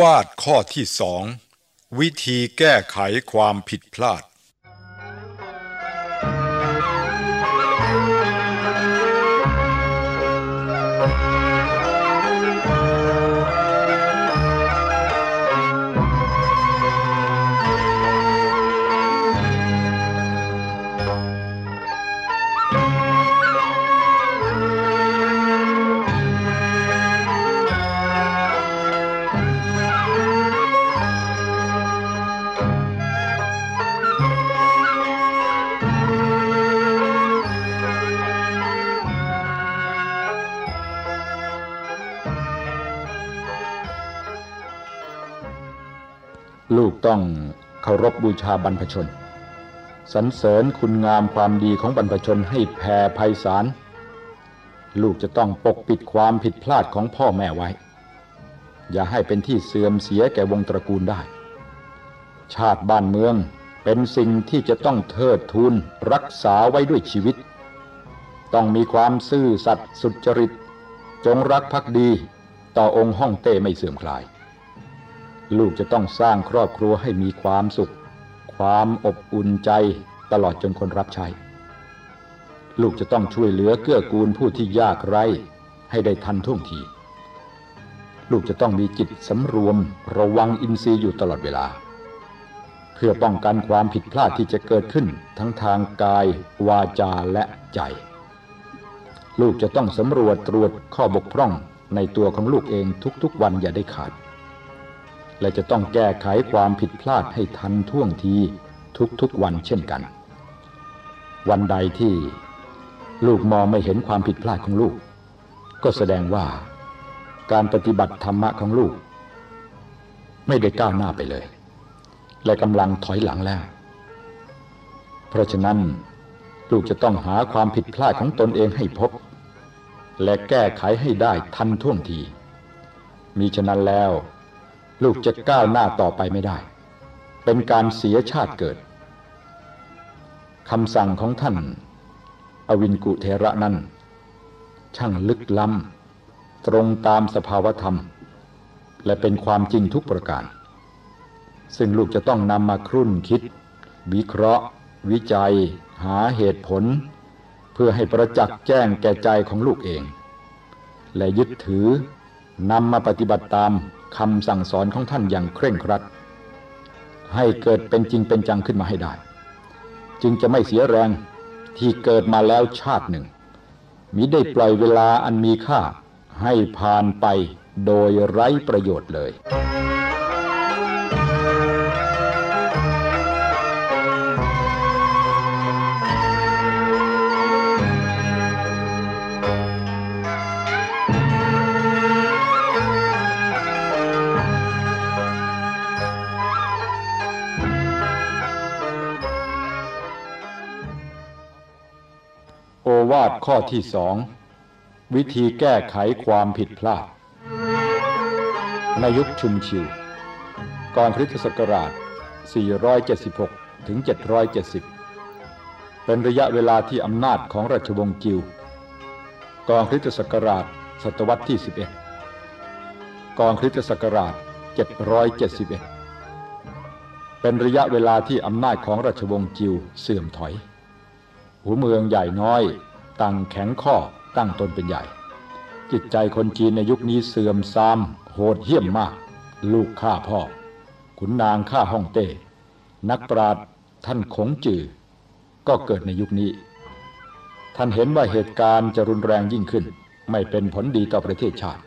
วาทข้อที่สองวิธีแก้ไขความผิดพลาด ต้องเคารพบูชาบรรพชนสรรเสริญคุณงามความดีของบรรพชนให้แผ่ไพศาลลูกจะต้องปกปิดความผิดพลาดของพ่อแม่ไว้ อย่าให้เป็นที่เสื่อมเสียแก่วงตระกูลได้ ชาติบ้านเมืองเป็นสิ่งที่จะต้องเทิดทูนรักษาไว้ด้วยชีวิต ต้องมีความซื่อสัตย์สุจริต จงรักภักดี ต่อองค์ห้องเต้ไม่เสื่อมคลาย ลูกจะต้องสร้างครอบครัวให้มีความสุข ความอบอุ่นใจตลอดจนคนรับใช้ ลูกจะต้องช่วยเหลือเกื้อกูลผู้ที่ยากไร้ให้ได้ทันท่วงที ลูกจะต้องมีจิตสำรวมระวังอินทรีย์อยู่ตลอดเวลา เพื่อป้องกันความผิดพลาดที่จะเกิดขึ้นทั้งทางกาย วาจาและใจ ลูกจะต้องสำรวจตรวจข้อบกพร่องในตัวของลูกเองทุกๆวันอย่าได้ขาด และจะต้องแก้ไขความผิดพลาดให้ทันท่วงทีทุกๆวันเช่นกัน วันใดที่ลูกมองไม่เห็นความผิดพลาดของลูก ก็แสดงว่าการปฏิบัติธรรมะของลูก ไม่ได้ก้าวหน้าไปเลย และกำลังถอยหลังแล้ว เพราะฉะนั้นลูกจะต้องหาความผิดพลาดของตนเองให้พบ และแก้ไขให้ได้ทันท่วงที มีฉะนั้นแล้ว ลูกจะก้าวหน้าต่อไปไม่ได้ เป็นการเสียชาติเกิดคำสั่งของท่าน อวินกุเทระนั้น ช่างลึกล้ำตรงตามสภาวธรรม และเป็นความจริงทุกประการ ซึ่งลูกจะต้องนำมาครุ่นคิด วิเคราะห์ วิจัย หาเหตุผล เพื่อให้ประจักษ์แจ้งแก่ใจของลูกเอง และยึดถือนำมาปฏิบัติตาม คำสั่งสอนของท่านอย่างเคร่งครัด ให้เกิดเป็นจริงเป็นจังขึ้นมาให้ได้ จึงจะไม่เสียแรงที่เกิดมาแล้วชาติหนึ่งมิได้ปล่อยเวลาอันมีค่าให้ผ่านไปโดยไร้ประโยชน์เลยาทข้อที่สองวิธีแก้ไขความผิดพลาด ในยุคชุนชิว ก่อนคริสตศักราช 476 ถึง 770 เป็นระยะเวลาที่อำนาจของราชวงศ์จิว ก่อนคริสตศักราช ศตวรรษที่ 11 ก่อนคริสตศักราช 771 เป็นระยะเวลาที่อำนาจของราชวงศ์จิวเสื่อมถอย หัวเมืองใหญ่น้อย ตั้งแข็งข้อตั้งตนเป็นใหญ่ จิตใจคนจีนในยุคนี้เสื่อมทรามโหดเหี้ยมมาก ลูกฆ่าพ่อ ขุนนางฆ่าฮ่องเต้ นักปราชญ์ท่านขงจือ ก็เกิดในยุคนี้ ท่านเห็นว่าเหตุการณ์จะรุนแรงยิ่งขึ้น ไม่เป็นผลดีต่อประเทศชาติ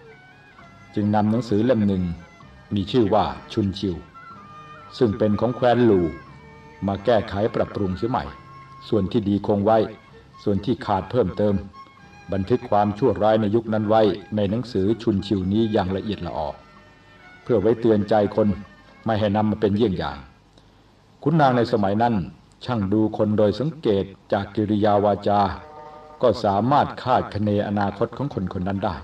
จึงนำหนังสือเล่มหนึ่งมีชื่อว่าชุนชิว ซึ่งเป็นของแคว้นลูมาแก้ไขปรับปรุงเสียใหม่ ส่วนที่ดีคงไว้ ส่วนที่ขาดเพิ่มเติม บันทึกความชั่วร้ายในยุคนั้นไว้ในหนังสือชุนชิวนี้อย่างละเอียดละออเพื่อไว้เตือนใจคนไม่ให้นำมาเป็นเยี่ยงอย่าง คุณนางในสมัยนั้นช่างดูคนโดยสังเกตจากกิริยาวาจา ก็สามารถคาดคะเนอนาคตของคนคนนั้นได้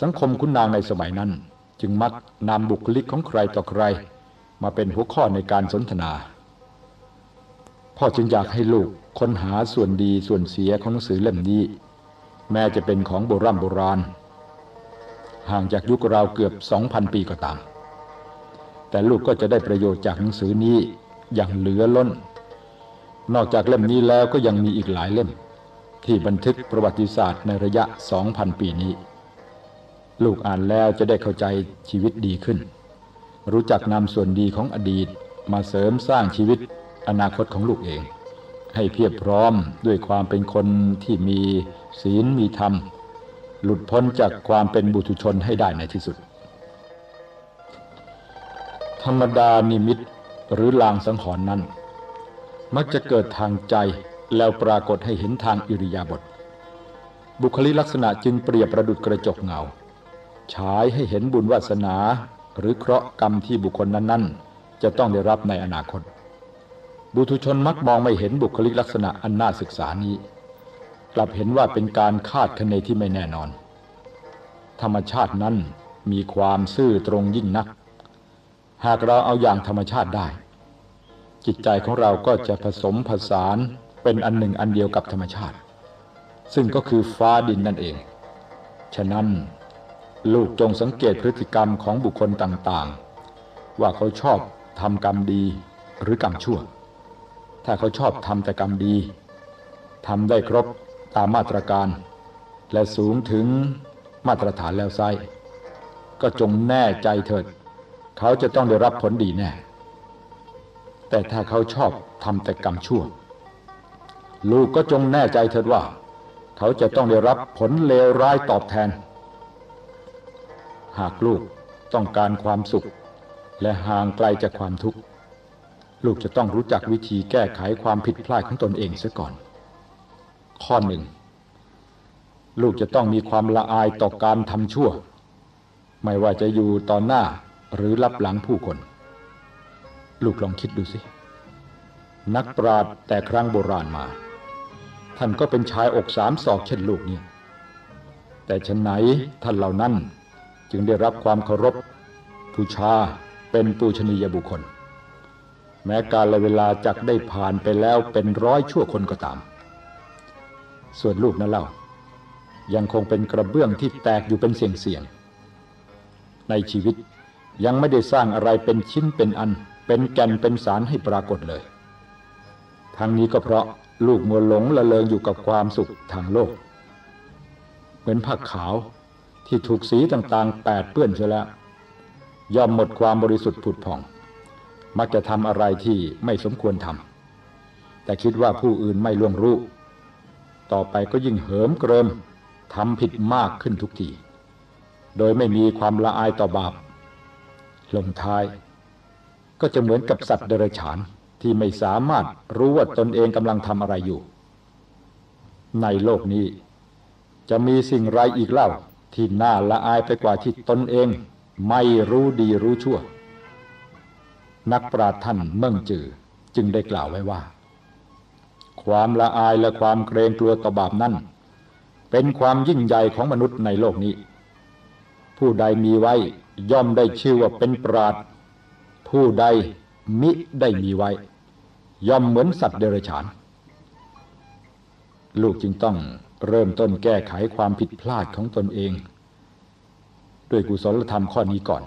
สังคมคุณนางในสมัยนั้น จึงมักนำบุคลิกของใครต่อใคร มาเป็นหัวข้อในการสนทนา พ่อจึงอยากให้ลูก ค้นหาส่วนดีส่วนเสียของหนังสือเล่มนี้ แม้จะเป็นของโบราณโบราณ ห่างจากยุคราวเกือบ 2,000 ปีก็ตาม แต่ลูกก็จะได้ประโยชน์จากหนังสือนี้อย่างเหลือล้น นอกจากเล่มนี้แล้วก็ยังมีอีกหลายเล่ม ที่บันทึกประวัติศาสตร์ในระยะ 2,000 ปีนี้ ลูกอ่านแล้วจะได้เข้าใจชีวิตดีขึ้น รู้จักนำส่วนดีของอดีตมาเสริมสร้างชีวิตอนาคตของลูกเอง ให้เพียบพร้อมด้วยความเป็นคนที่มีศีลมีธรรม หลุดพ้นจากความเป็นบุตุชนให้ได้ในที่สุด ธรรมดานิมิตหรือลางสังหรณ์นั้น มักจะเกิดทางใจแล้วปรากฏให้เห็นทางอิริยาบถบุคลิลักษณะจึงเปรียบประดุดกระจกเงาฉายให้เห็นบุญวาสนา หรือเคราะห์กรรมที่บุคคลนั้น ๆ จะต้องได้รับในอนาคต บุตุชนมักมองไม่เห็นบุคลิกลักษณะอันน่าศึกษานี้ กลับเห็นว่าเป็นการคาดคะเนที่ไม่แน่นอน ธรรมชาตินั้นมีความซื่อตรงยิ่งนัก หากเราเอาอย่างธรรมชาติได้ จิตใจของเราก็จะผสมผสานเป็นอันหนึ่งอันเดียวกับธรรมชาติ ซึ่งก็คือฟ้าดินนั่นเอง ฉะนั้นลูกจงสังเกตพฤติกรรมของบุคคลต่างๆ ว่าเขาชอบทำกรรมดีหรือกรรมชั่ว ถ้าเขาชอบทำแต่กรรมดีทำได้ครบตามมาตรการ และสูงถึงมาตรฐานแล้วไซก็จงแน่ใจเถิด เขาจะต้องได้รับผลดีแน่ แต่ถ้าเขาชอบทำแต่กรรมชั่ว ลูกก็จงแน่ใจเถิดว่า เขาจะต้องได้รับผลเลวร้ายตอบแทน หากลูกต้องการความสุข และห่างไกลจากความทุกข์ ลูกจะต้องรู้จักวิธีแก้ไขความผิดพลาดของตนเองเสียก่อน ข้อหนึ่ง ลูกจะต้องมีความละอายต่อการทำชั่ว ไม่ว่าจะอยู่ต่อหน้าหรือรับหลังผู้คน ลูกลองคิดดูสิ นักปราชญ์แต่ครั้งโบราณมา ท่านก็เป็นชายอกสามศอกเช่นลูกเนี่ย แต่ฉันไหนท่านเหล่านั้นจึงได้รับความเคารพผู้ชาเป็นปูชนียบุคคล แม้การละเวลาจักได้ผ่านไปแล้วเป็นร้อยชั่วคนก็ตาม ส่วนลูกนั่นเล่า ยังคงเป็นกระเบื้องที่แตกอยู่เป็นเสียงๆในชีวิตยังไม่ได้สร้างอะไรเป็นชิ้นเป็นอัน เป็นแก่นเป็นสารให้ปรากฏเลย ทั้งนี้ก็เพราะลูกมัวหลงละเลงอยู่กับความสุขทางโลก เหมือนผ้าขาวที่ถูกสีต่างๆแปดเปื้อนเสียแล้ว ย่อมหมดความบริสุทธิ์ผุดผ่อง มักจะทำอะไรที่ไม่สมควรทำแต่คิดว่าผู้อื่นไม่ล่วงรู้ ต่อไปก็ยิ่งเหิมเกริมทำผิดมากขึ้นทุกที โดยไม่มีความละอายต่อบาป ลงท้าย ก็จะเหมือนกับสัตว์เดรัจฉานที่ไม่สามารถรู้ว่าตนเองกำลังทำอะไรอยู่ ในโลกนี้ จะมีสิ่งไรอีกเล่าที่น่าละอายไปกว่าที่ตนเองไม่รู้ดีรู้ชั่ว นักปราชญ์ท่านเมื่งจือจึงได้กล่าวไว้ว่า ความละอายและความเกรงกลัวต่อบาปนั้นเป็นความยิ่งใหญ่ของมนุษย์ในโลกนี้ ผู้ใดมีไว้ย่อมได้ชื่อว่าเป็นปราดผู้ใดมิได้มีไว้ ย่อมเหมือนสัตว์เดรัจฉาน ลูกจึงต้องเริ่มต้นแก้ไขความผิดพลาดของตนเอง ด้วยกุศลธรรมข้อนี้ก่อน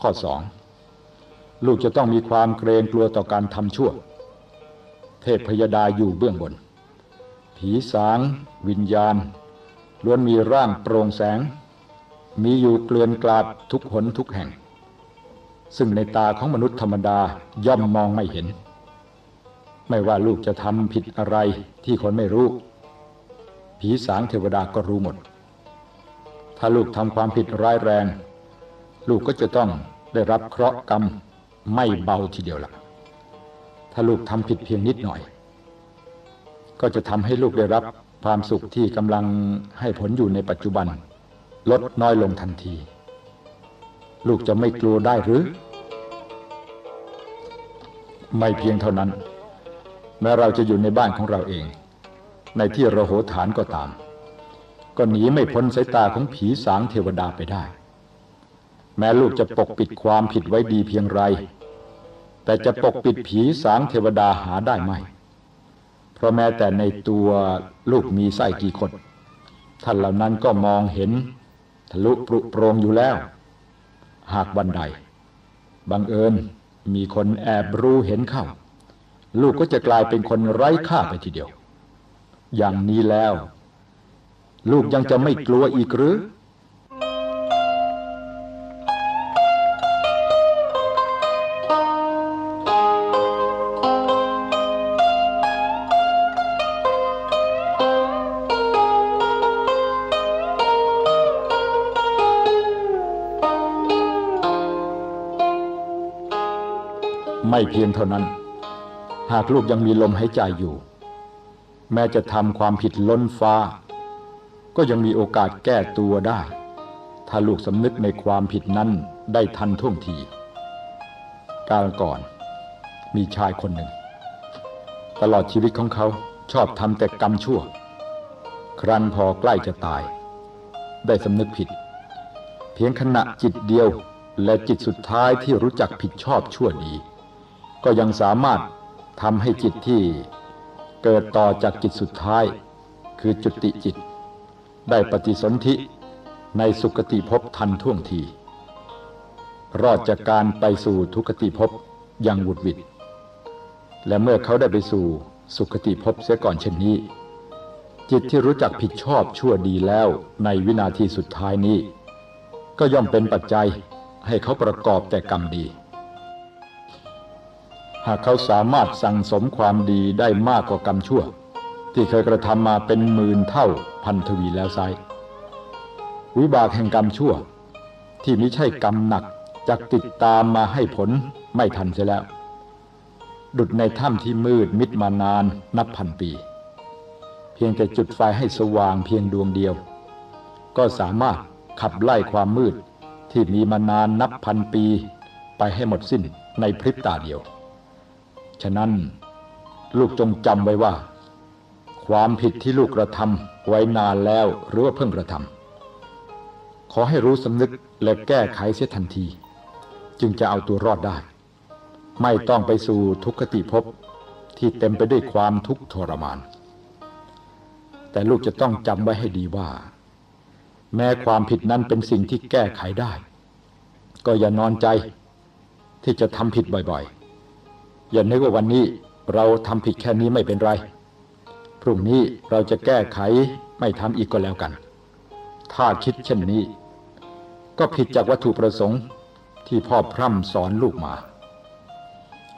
ข้อสอง ลูกจะต้องมีความเกรงกลัวต่อการทำชั่ว เทพพยดาอยู่เบื้องบน ผีสาง วิญญาณ ล้วนมีร่างโปร่งแสง มีอยู่เกลื่อนกลาดทุกหนทุกแห่ง ซึ่งในตาของมนุษย์ธรรมดาย่อมมองไม่เห็น ไม่ว่าลูกจะทำผิดอะไรที่คนไม่รู้ ผีสางเทวดาก็รู้หมด ถ้าลูกทำความผิดร้ายแรง ลูกก็จะต้องได้รับเคราะห์กรรม ไม่เบาทีเดียวละ่ะถ้าลูกทำผิดเพียงนิดหน่อย ก็จะทำให้ลูกได้รับความสุขที่กำลังให้ผลอยู่ในปัจจุบัน ลดน้อยลงทันที ลูกจะไม่กลัวได้หรือ ไม่เพียงเท่านั้น แม้เราจะอยู่ในบ้านของเราเอง ในที่ระโหฐานก็ตาม ก็หนีไม่พ้นสายตาของผีสางเทวดาไปได้ แม้ลูกจะปกปิดความผิดไว้ดีเพียงไร แต่จะปกปิดผีสางเทวดาหาได้ไหม เพราะแม้แต่ในตัวลูกมีไส้กี่คน ท่านเหล่านั้นก็มองเห็น ทะลุปรุโปรงอยู่แล้ว หากวันใด บังเอิญมีคนแอบรู้เห็นเข้า ลูกก็จะกลายเป็นคนไร้ค่าไปทีเดียว อย่างนี้แล้ว ลูกยังจะไม่กลัวอีกหรือ เพียงเท่านั้น หากลูกยังมีลมหายใจอยู่ แม้จะทำความผิดล้นฟ้า ก็ยังมีโอกาสแก้ตัวได้ ถ้าลูกสำนึกในความผิดนั้นได้ทันท่วงทีการก่อน มีชายคนหนึ่ง ตลอดชีวิตของเขาชอบทำแต่กรรมชั่ว ครั้นพอใกล้จะตาย ได้สำนึกผิด เพียงขณะจิตเดียวและจิตสุดท้ายที่รู้จักผิดชอบชั่วดี ก็ยังสามารถทำให้จิตที่เกิดต่อจากจิตสุดท้าย คือจุติจิต ได้ปฏิสนธิในสุคติภพทันท่วงที รอดจากการไปสู่ทุกติภพอย่างหวุดหวิด และเมื่อเขาได้ไปสู่สุคติภพเสียก่อนเช่นนี้ จิตที่รู้จักผิดชอบชั่วดีแล้วในวินาทีสุดท้ายนี้ ก็ย่อมเป็นปัจจัยให้เขาประกอบแต่กรรมดี หากเขาสามารถสั่งสมความดีได้มากกว่ากรรมชั่ว ที่เคยกระทำมาเป็นหมื่นเท่าพันทวีแล้วไซร้วิบากแห่งกรรมชั่ว ที่ไม่ใช่กรรมหนักจักติดตามมาให้ผลไม่ทันเสียแล้ว ดุดในถ้ำที่มืดมิดมานานนับพันปี เพียงแต่จุดไฟให้สว่างเพียงดวงเดียว ก็สามารถขับไล่ความมืดที่มีมานานนับพันปี ไปให้หมดสิ้นในพริบตาเดียว ฉะนั้นลูกจงจำไว้ว่า ความผิดที่ลูกกระทำไว้นานแล้วหรือว่าเพิ่งกระทำขอให้รู้สำนึกและแก้ไขเสียทันที จึงจะเอาตัวรอดได้ ไม่ต้องไปสู่ทุกขติภพที่เต็มไปด้วยความทุกข์ทรมาน แต่ลูกจะต้องจำไว้ให้ดีว่า แม้ความผิดนั้นเป็นสิ่งที่แก้ไขได้ ก็อย่านอนใจที่จะทำผิดบ่อยๆ อย่านึกว่าวันนี้เราทำผิดแค่นี้ไม่เป็นไร พรุ่งนี้เราจะแก้ไขไม่ทำอีกก็แล้วกัน ถ้าคิดเช่นนี้ ก็ผิดจากวัตถุประสงค์ที่พ่อพร่ำสอนลูกมา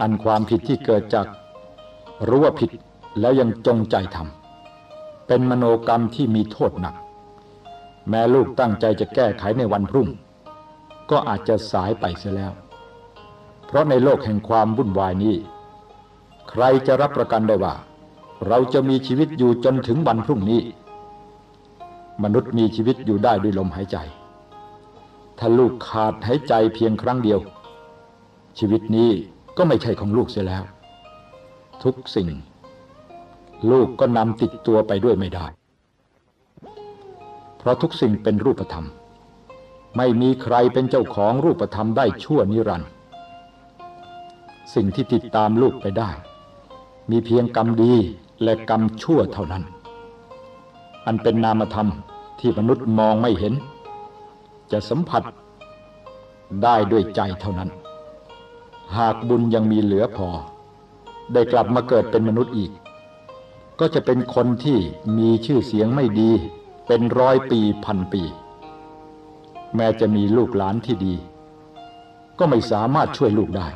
อันความผิดที่เกิดจากรู้ว่าผิดแล้วยังจงใจทำเป็นมโนกรรมที่มีโทษหนัก แม้ลูกตั้งใจจะแก้ไขในวันพรุ่ง ก็อาจจะสายไปเสียแล้ว เพราะในโลกแห่งความวุ่นวายนี้ ใครจะรับประกันได้ว่า เราจะมีชีวิตอยู่จนถึงวันพรุ่งนี้ มนุษย์มีชีวิตอยู่ได้ด้วยลมหายใจ ถ้าลูกขาดหายใจเพียงครั้งเดียว ชีวิตนี้ก็ไม่ใช่ของลูกเสียแล้ว ทุกสิ่ง ลูกก็นำติดตัวไปด้วยไม่ได้ เพราะทุกสิ่งเป็นรูปธรรม ไม่มีใครเป็นเจ้าของรูปธรรมได้ชั่วนิรันดร์ สิ่งที่ติดตามลูกไปได้ มีเพียงกรรมดีและกรรมชั่วเท่านั้น อันเป็นนามธรรมที่มนุษย์มองไม่เห็น จะสัมผัสได้ด้วยใจเท่านั้น หากบุญยังมีเหลือพอ ได้กลับมาเกิดเป็นมนุษย์อีก ก็จะเป็นคนที่มีชื่อเสียงไม่ดี เป็นร้อยปีพันปี แม้จะมีลูกหลานที่ดี ก็ไม่สามารถช่วยลูกได้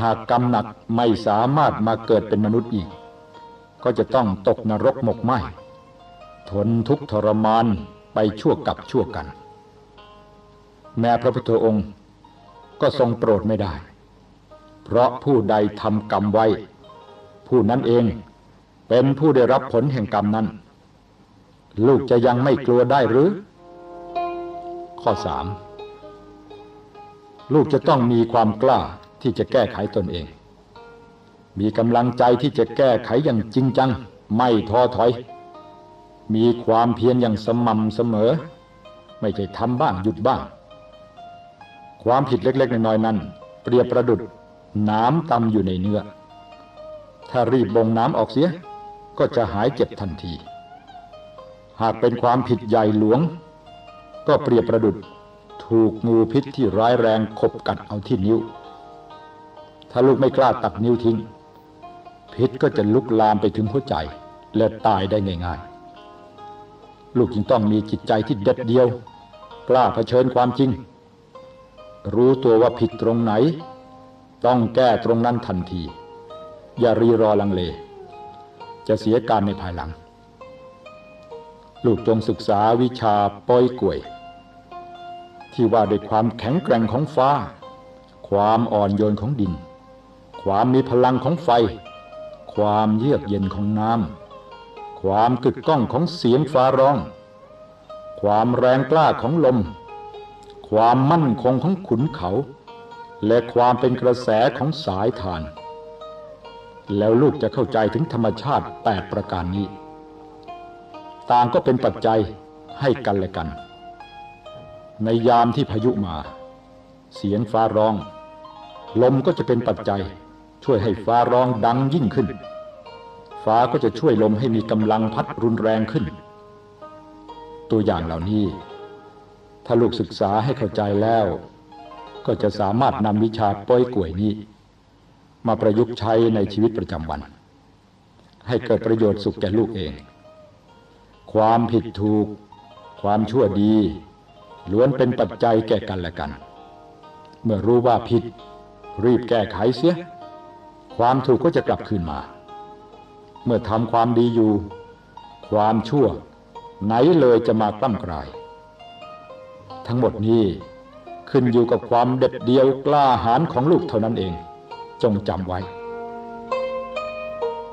หากกรรมหนักไม่สามารถมาเกิดเป็นมนุษย์อีก ก็จะต้องตกนรกหมกไหมทนทุกทรมานไปชั่วกับชั่วกัน แม้พระพุทธองค์ก็ทรงโปรดไม่ได้ เพราะผู้ใดทำกรรมไว้ ผู้นั้นเองเป็นผู้ได้รับผลแห่งกรรมนั้น ลูกจะยังไม่กลัวได้หรือ ข้อสามลูกจะต้องมีความกล้า ที่จะแก้ไขตนเอง มีกำลังใจที่จะแก้ไขอย่างจริงจัง ไม่ท้อถอย มีความเพียรอย่างสม่ำเสมอ ไม่ใช่ทำบ้างหยุดบ้าง ความผิดเล็กๆน้อยๆนั้น เปรียบประดุดน้ำตำอยู่ในเนื้อ ถ้ารีบบ่งน้ำออกเสีย ก็จะหายเจ็บทันที หากเป็นความผิดใหญ่หลวง ก็เปรียบประดุดถถูกงูพิษที่ร้ายแรงขบกัดเอาที่นิ้ว ถ้าลูกไม่กล้าตัดนิ้วทิ้ง พิษก็จะลุกลามไปถึงหัวใจ และตายได้ง่ายๆ ลูกจึงต้องมีจิตใจที่เด็ดเดียว กล้าเผชิญความจริง รู้ตัวว่าผิดตรงไหน ต้องแก้ตรงนั้นทันที อย่ารีรอลังเล จะเสียการในภายหลัง ลูกจงศึกษาวิชาป้อยกลวย ที่ว่าด้วยความแข็งแกร่งของฟ้าความอ่อนโยนของดิน ความมีพลังของไฟ ความเยือกเย็นของน้ำ ความกึกก้องของเสียงฟ้าร้อง ความแรงกล้าของลม ความมั่นคงของขุนเขา และความเป็นกระแสของสายทาน แล้วลูกจะเข้าใจถึงธรรมชาติแปดประการนี้ ต่างก็เป็นปัจจัยให้กันและกัน ในยามที่พายุมา เสียงฟ้าร้อง ลมก็จะเป็นปัจจัย ช่วยให้ฟ้าร้องดังยิ่งขึ้น ฟ้าก็จะช่วยลมให้มีกำลังพัดรุนแรงขึ้น ตัวอย่างเหล่านี้ ถ้าลูกศึกษาให้เข้าใจแล้ว ก็จะสามารถนำวิชาป้อยก่วยนี้ มาประยุกต์ใช้ในชีวิตประจำวัน ให้เกิดประโยชน์สุขแก่ลูกเอง ความผิดถูก ความชั่วดีล้วนเป็นปัจจัยแก่กันและกัน เมื่อรู้ว่าผิด รีบแก้ไขเสีย ความถูกก็จะกลับคืนมา เมื่อทำความดีอยู่ ความชั่ว ไหนเลยจะมากล้ำกลาย ทั้งหมดนี้ขึ้นอยู่กับความเด็ดเดียวกล้าหาญของลูกเท่านั้นเอง จงจำไว้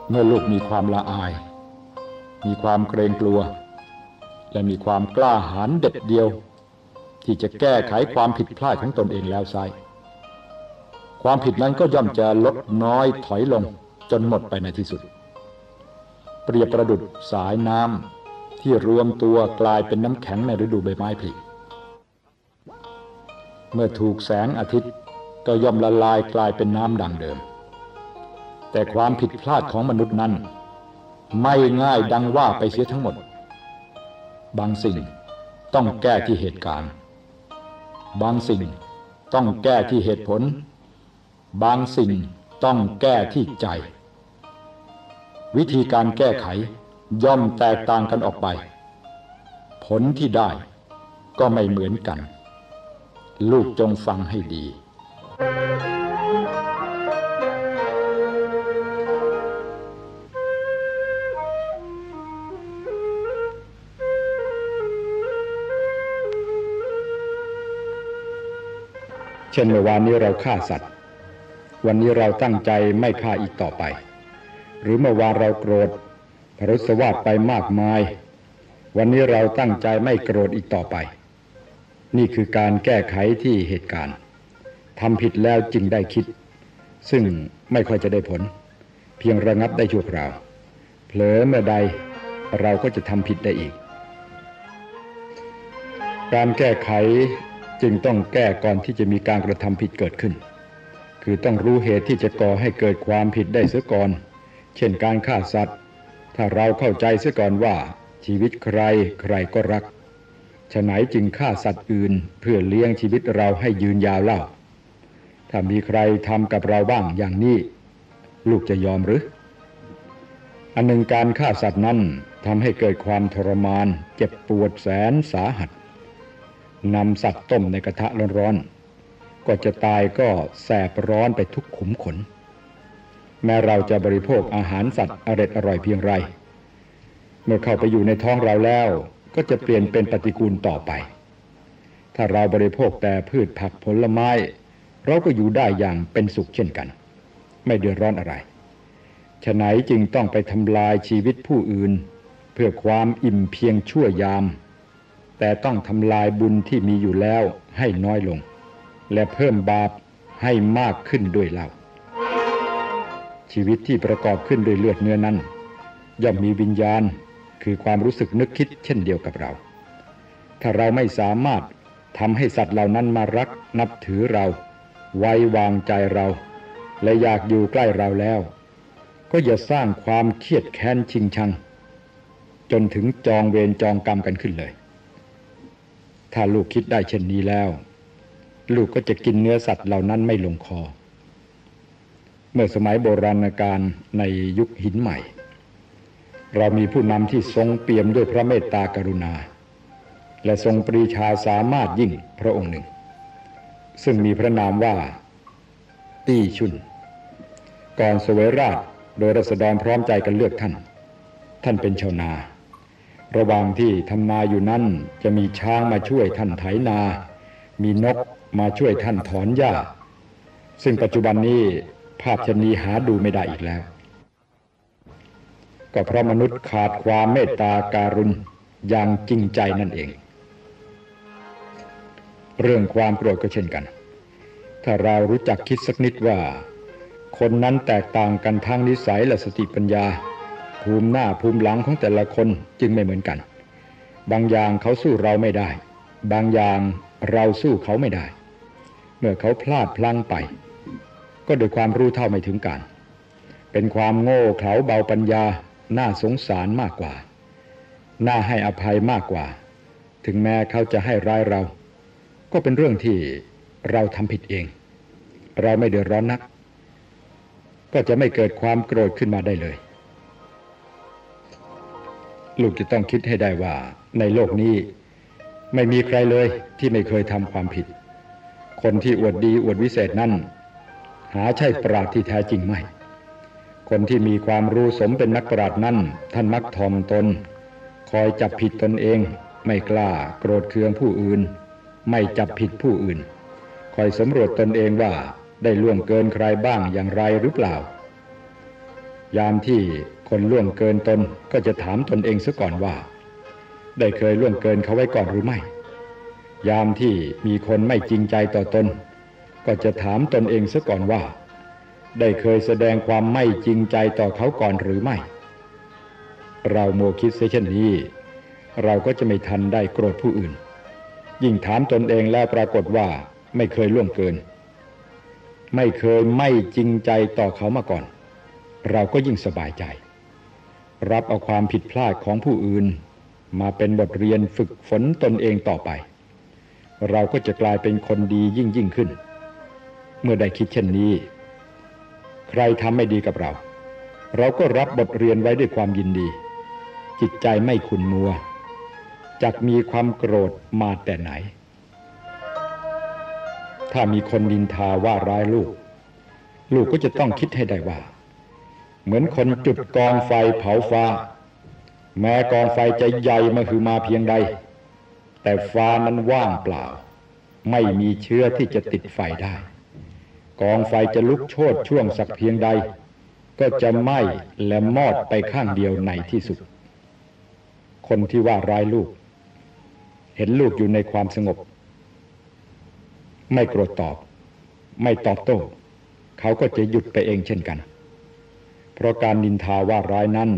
เมื่อลูกมีความละอาย มีความเกรงกลัว และมีความกล้าหาญเด็ดเดียว ที่จะแก้ไขความผิดพลาดของตนเองแล้วไซ ความผิดนั้นก็ย่อมจะลดน้อยถอยลงจนหมดไปในที่สุด เปรียบประดุดสายน้ำที่รวมตัวกลายเป็นน้ำแข็งในฤดูใบไม้ผลิเมื่อถูกแสงอาทิตย์ก็ย่อมละลายกลายเป็นน้ำดังเดิม แต่ความผิดพลาดของมนุษย์นั้น ไม่ง่ายดังว่าไปเสียทั้งหมด บางสิ่งต้องแก้ที่เหตุการณ์ บางสิ่งต้องแก้ที่เหตุผล บางสิ่งต้องแก้ที่ใจ วิธีการแก้ไขย่อมแตกต่างกันออกไป ผลที่ได้ก็ไม่เหมือนกัน ลูกจงฟังให้ดี เช่นเมื่อวานนี้เราฆ่าสัตว์ วันนี้เราตั้งใจไม่ฆ่าอีกต่อไป หรือเมื่อวานเราโกรธพรุสวาสไปมากมาย วันนี้เราตั้งใจไม่โกรธอีกต่อไป นี่คือการแก้ไขที่เหตุการณ์ทำผิดแล้วจึงได้คิด ซึ่งไม่ค่อยจะได้ผล เพียงระงับได้ชั่วคราว เผลอเมื่อใดเราก็จะทำผิดได้อีก การแก้ไขจึงต้องแก้ก่อนที่จะมีการกระทำผิดเกิดขึ้น คือต้องรู้เหตุที่จะก่อให้เกิดความผิดได้เสียก่อน เช่นการฆ่าสัตว์ ถ้าเราเข้าใจเสียก่อนว่า ชีวิตใครใครก็รักฉะไหนจึงฆ่าสัตว์อื่น เพื่อเลี้ยงชีวิตเราให้ยืนยาวเล่า ถ้ามีใครทำกับเราบ้างอย่างนี้ ลูกจะยอมหรือ อันหนึ่งการฆ่าสัตว์นั้นทำให้เกิดความทรมาน เจ็บปวดแสนสาหัสนำสัตว์ต้มในกระทะร้อนๆ ก็จะตายก็แสบร้อนไปทุกขุมขน แม้เราจะบริโภคอาหารสัตว์อร่อยอร่อยเพียงไร เมื่อเข้าไปอยู่ในท้องเราแล้ว ก็จะเปลี่ยนเป็นปฏิกูลต่อไป ถ้าเราบริโภคแต่พืชผักผลไม้ เราก็อยู่ได้อย่างเป็นสุขเช่นกัน ไม่เดือดร้อนอะไรฉะไหนจึงต้องไปทำลายชีวิตผู้อื่น เพื่อความอิ่มเพียงชั่วยาม แต่ต้องทำลายบุญที่มีอยู่แล้วให้น้อยลง และเพิ่มบาปให้มากขึ้นด้วยเล่าชีวิตที่ประกอบขึ้นด้วยเลือดเนื้อนั้น ย่อมมีวิญญาณคือความรู้สึกนึกคิดเช่นเดียวกับเรา ถ้าเราไม่สามารถทำให้สัตว์เหล่านั้นมารักนับถือเราไว้วางใจเรา และอยากอยู่ใกล้เราแล้ว ก็อย่าสร้างความเครียดแค้นชิงชัง จนถึงจองเวรจองกรรมกันขึ้นเลย ถ้าลูกคิดได้เช่นนี้แล้ว ลูกก็จะกินเนื้อสัตว์เหล่านั้นไม่ลงคอ เมื่อสมัยโบราณกาลในยุคหินใหม่ เรามีผู้นำที่ทรงเปี่ยมด้วยพระเมตตากรุณา และทรงปรีชาสามารถยิ่งพระองค์หนึ่ง ซึ่งมีพระนามว่าตี้ชุน ก่อนเสวยราชโดยรัษฎรพร้อมใจกันเลือกท่าน ท่านเป็นชาวนา ระหว่างที่ทำนาอยู่นั้นจะมีช้างมาช่วยท่านไถนา มีนก มาช่วยท่านถอนหญ้า ซึ่งปัจจุบันนี้ภาพชนีหาดูไม่ได้อีกแล้ว ก็เพราะมนุษย์ขาดความเมตตาการุณอย่างจริงใจนั่นเอง เรื่องความโกรธก็เช่นกัน ถ้าเรารู้จักคิดสักนิดว่า คนนั้นแตกต่างกันทางนิสัยและสติปัญญา ภูมิหน้าภูมิหลังของแต่ละคนจึงไม่เหมือนกัน บางอย่างเขาสู้เราไม่ได้ บางอย่างเราสู้เขาไม่ได้ มื่อเขาพลาดพลั้งไป ก็โดยความรู้เท่าไม่ถึงการ เป็นความโง่เขลาเบาปัญญา น่าสงสารมากกว่า น่าให้อภัยมากกว่า ถึงแม้เขาจะให้ร้ายเรา ก็เป็นเรื่องที่เราทำผิดเอง เราไม่เดือดร้อนนัก ก็จะไม่เกิดความโกรธขึ้นมาได้เลย ลูกจะต้องคิดให้ได้ว่าในโลกนี้ไม่มีใครเลยที่ไม่เคยทำความผิด คนที่อวดดีอวดวิเศษนั่น หาใช่ปราดที่แท้จริงไม่ คนที่มีความรู้สมเป็นนักปราดนั่น ท่านมักทอมตน คอยจับผิดตนเอง ไม่กล้าโกรธเคืองผู้อื่น ไม่จับผิดผู้อื่น คอยสำรวจตนเองว่าได้ล่วงเกินใครบ้างอย่างไรหรือเปล่า ยามที่คนล่วงเกินตนก็จะถามตนเองซะก่อนว่า ได้เคยล่วงเกินเขาไว้ก่อนหรือไม่ ยามที่มีคนไม่จริงใจต่อตน ก็จะถามตนเองซะก่อนว่า ได้เคยแสดงความไม่จริงใจต่อเขาก่อนหรือไม่ เราโมคิดเสียเช่นนี้ เราก็จะไม่ทันได้โกรธผู้อื่น ยิ่งถามตนเองแล้วปรากฏว่าไม่เคยล่วงเกิน ไม่เคยไม่จริงใจต่อเขามาก่อน เราก็ยิ่งสบายใจ รับเอาความผิดพลาดของผู้อื่น มาเป็นบทเรียนฝึกฝนตนเองต่อไป เราก็จะกลายเป็นคนดียิ่งยิ่งขึ้น เมื่อได้คิดเช่นนี้ ใครทำไม่ดีกับเรา เราก็รับบทเรียนไว้ด้วยความยินดี จิตใจไม่ขุนมัวจักมีความโกรธมาแต่ไหน ถ้ามีคนดินทาว่าร้ายลูก ลูกก็จะต้องคิดให้ได้ว่า เหมือนคนจุดกองไฟเผาฟ้า แม้กองไฟจะใหญ่มาคือมาเพียงใด แต่ฟ้านั้นว่างเปล่า ไม่มีเชื้อที่จะติดไฟได้ กองไฟจะลุกโชนช่วงสักเพียงใด ก็จะไหม้และมอดไปข้างเดียวในที่สุด คนที่ว่าร้ายลูก เห็นลูกอยู่ในความสงบ ไม่โกรธตอบ ไม่ตอบโต้ เขาก็จะหยุดไปเองเช่นกัน เพราะการนินทาว่าร้ายนั้น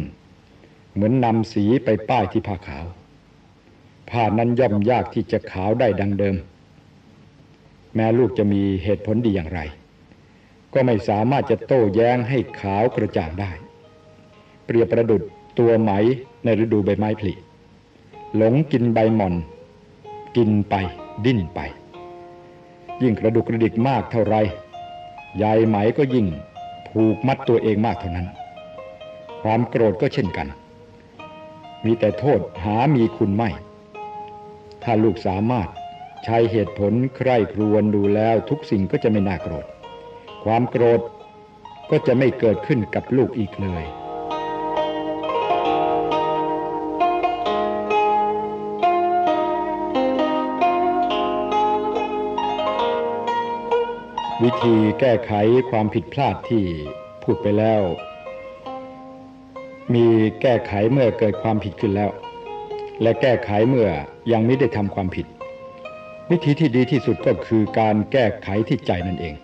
เหมือนนำสีไปป้ายที่ผ้าขาว ผ้านั้นย่อมยากที่จะขาวได้ดังเดิม แม้ลูกจะมีเหตุผลดีอย่างไร ก็ไม่สามารถจะโต้แย้งให้ขาวกระจ่างได้ เปรียบประดุดตัวไหมในฤดูใบไม้ผลิหลงกินใบหม่อน กินไปดิ้นไป ยิ่งกระดุกกระดิกมากเท่าไรใยไหมก็ยิ่งผูกมัดตัวเองมากเท่านั้น ความโกรธก็เช่นกัน มีแต่โทษหามีคุณไม่ ถ้าลูกสามารถใช้เหตุผลใคร่ครวญดูแล้วทุกสิ่งก็จะไม่น่าโกรธ ความโกรธก็จะไม่เกิดขึ้นกับลูกอีกเลยวิธีแก้ไขความผิดพลาดที่พูดไปแล้ว มีแก้ไขเมื่อเกิดความผิดขึ้นแล้ว และแก้ไขเมื่อยังไม่ได้ทำความผิด วิธีที่ดีที่สุดก็คือการแก้ไขที่ใจนั่นเอง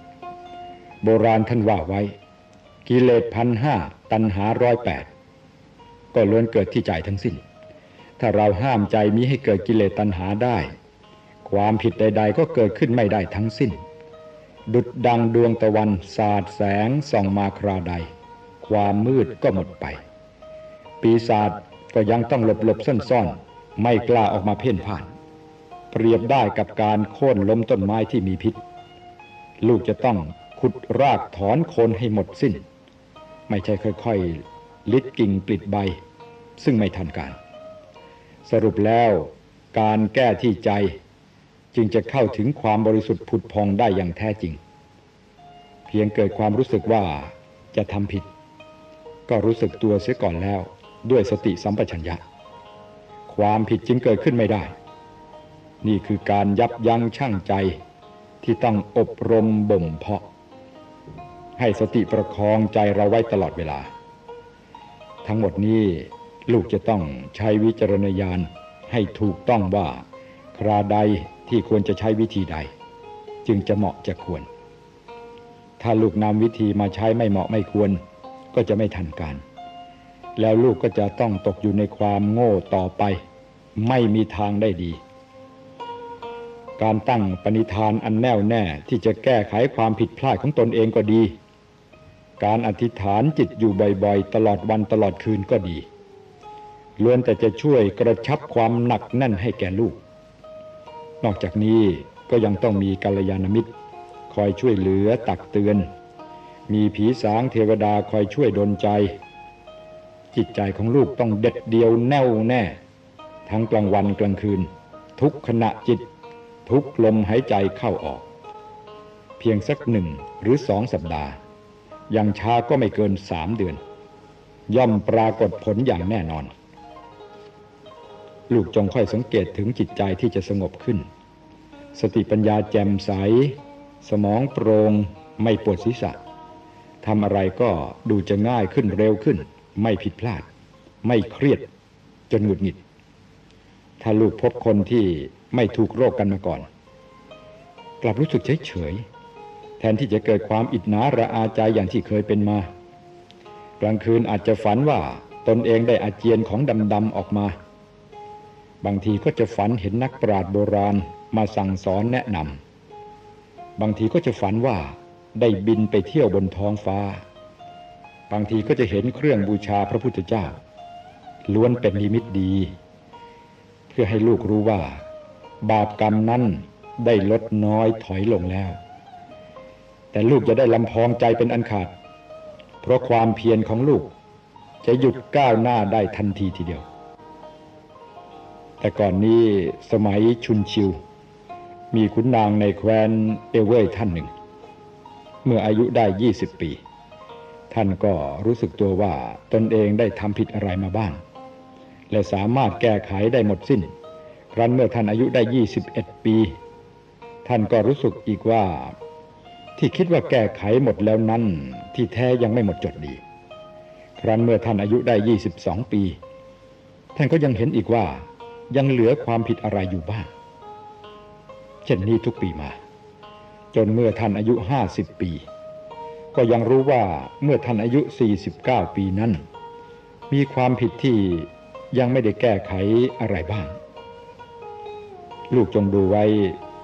โบราณท่านว่าไว้ กิเลสพันห้าตัณหาร้อยแปดก็ล้วนเกิดที่ใจทั้งสิ้น ถ้าเราห้ามใจมิให้เกิดกิเลสตัณหาได้ ความผิดใด ๆ ก็เกิดขึ้นไม่ได้ทั้งสิ้น ดุดดังดวงตะวันสาดแสงส่องมาคราใด ความมืดก็หมดไป ปีศาจ ก็ยังต้องหลบหลบซ่อนซ่อนๆไม่กล้าออกมาเพ่นพ่าน เปรียบได้กับการโค่นล้มต้นไม้ที่มีพิษ ลูกจะต้องขุดรากถอนโคนให้หมดสิ้น ไม่ใช่ค่อยๆ ลิดกิ่งปลิดใบ ซึ่งไม่ทันการ สรุปแล้วการแก้ที่ใจจึงจะเข้าถึงความบริสุทธิ์ผุดพองได้อย่างแท้จริง เพียงเกิดความรู้สึกว่าจะทำผิด ก็รู้สึกตัวเสียก่อนแล้ว ด้วยสติสัมปชัญญะ ความผิดจึงเกิดขึ้นไม่ได้ นี่คือการยับยั้งชั่งใจที่ต้องอบรมบ่มเพาะ ให้สติประคองใจเราไว้ตลอดเวลา ทั้งหมดนี้ลูกจะต้องใช้วิจารณญาณให้ถูกต้องว่าคราใดที่ควรจะใช้วิธีใด จึงจะเหมาะจะควร ถ้าลูกนำวิธีมาใช้ไม่เหมาะไม่ควร ก็จะไม่ทันการ แล้วลูกก็จะต้องตกอยู่ในความโง่ต่อไป ไม่มีทางได้ดี การตั้งปณิธานอันแน่วแน่ที่จะแก้ไขความผิดพลาดของตนเองก็ดี การอธิษฐานจิตอยู่บ่อยๆ ตลอดวันตลอดคืนก็ดีล้วนแต่จะช่วยกระชับความหนักแน่นให้แก่ลูก นอกจากนี้ก็ยังต้องมีกัลยาณมิตร คอยช่วยเหลือตักเตือน มีผีสางเทวดาคอยช่วยดลใจ จิตใจของลูกต้องเด็ดเดียวแน่วแน่ ทั้งกลางวันกลางคืน ทุกขณะจิต ทุกลมหายใจเข้าออก เพียงสักหนึ่งหรือสองสัปดาห์อยังช้าก็ไม่เกินสามเดือน ย่อมปรากฏผลอย่างแน่นอน ลูกจงค่อยสังเกตถึงจิตใจที่จะสงบขึ้น สติปัญญาแจ่มใส สมองโปรง่งไม่ปวดศีรษะทำอะไรก็ดูจะง่ายขึ้นเร็วขึ้น ไม่ผิดพลาด ไม่เครียดจนหงุดหงิด ถ้าลูกพบคนที่ไม่ถูกโรคกันมาก่อน กลับรู้สึกเฉยเฉยแทนที่จะเกิดความอิจนาระอาใจอย่างที่เคยเป็นมา กลางคืนอาจจะฝันว่าตนเองได้อาเจียนของดำๆออกมา บางทีก็จะฝันเห็นนักปราชญ์โบราณมาสั่งสอนแนะนำบางทีก็จะฝันว่าได้บินไปเที่ยวบนท้องฟ้า บางทีก็จะเห็นเครื่องบูชาพระพุทธเจ้า ล้วนเป็นนิมิตดี เพื่อให้ลูกรู้ว่า บาปกรรมนั้นได้ลดน้อยถอยลงแล้ว แต่ลูกจะได้ลำพองใจเป็นอันขาด เพราะความเพียรของลูกจะหยุดก้าวหน้าได้ทันทีทีเดียว แต่ก่อนนี้สมัยชุนชิว มีขุนนางในแคว้นเอเวยท่านหนึ่ง เมื่ออายุได้ 20 ปี ท่านก็รู้สึกตัวว่าตนเองได้ทำผิดอะไรมาบ้าง และสามารถแก้ไขได้หมดสิ้น ครั้นเมื่อท่านอายุได้ 21 ปี ท่านก็รู้สึกอีกว่า ที่คิดว่าแก้ไขหมดแล้วนั้น ที่แท้ยังไม่หมดจดดี ครั้นเมื่อท่านอายุได้ 22 ปี ท่านก็ยังเห็นอีกว่ายังเหลือความผิดอะไรอยู่บ้าง เช่นนี้ทุกปีมา จนเมื่อท่านอายุห้าสิบปี ก็ยังรู้ว่าเมื่อท่านอายุ 49 ปีนั้น มีความผิดที่ยังไม่ได้แก้ไขอะไรบ้าง ลูกจงดูไว้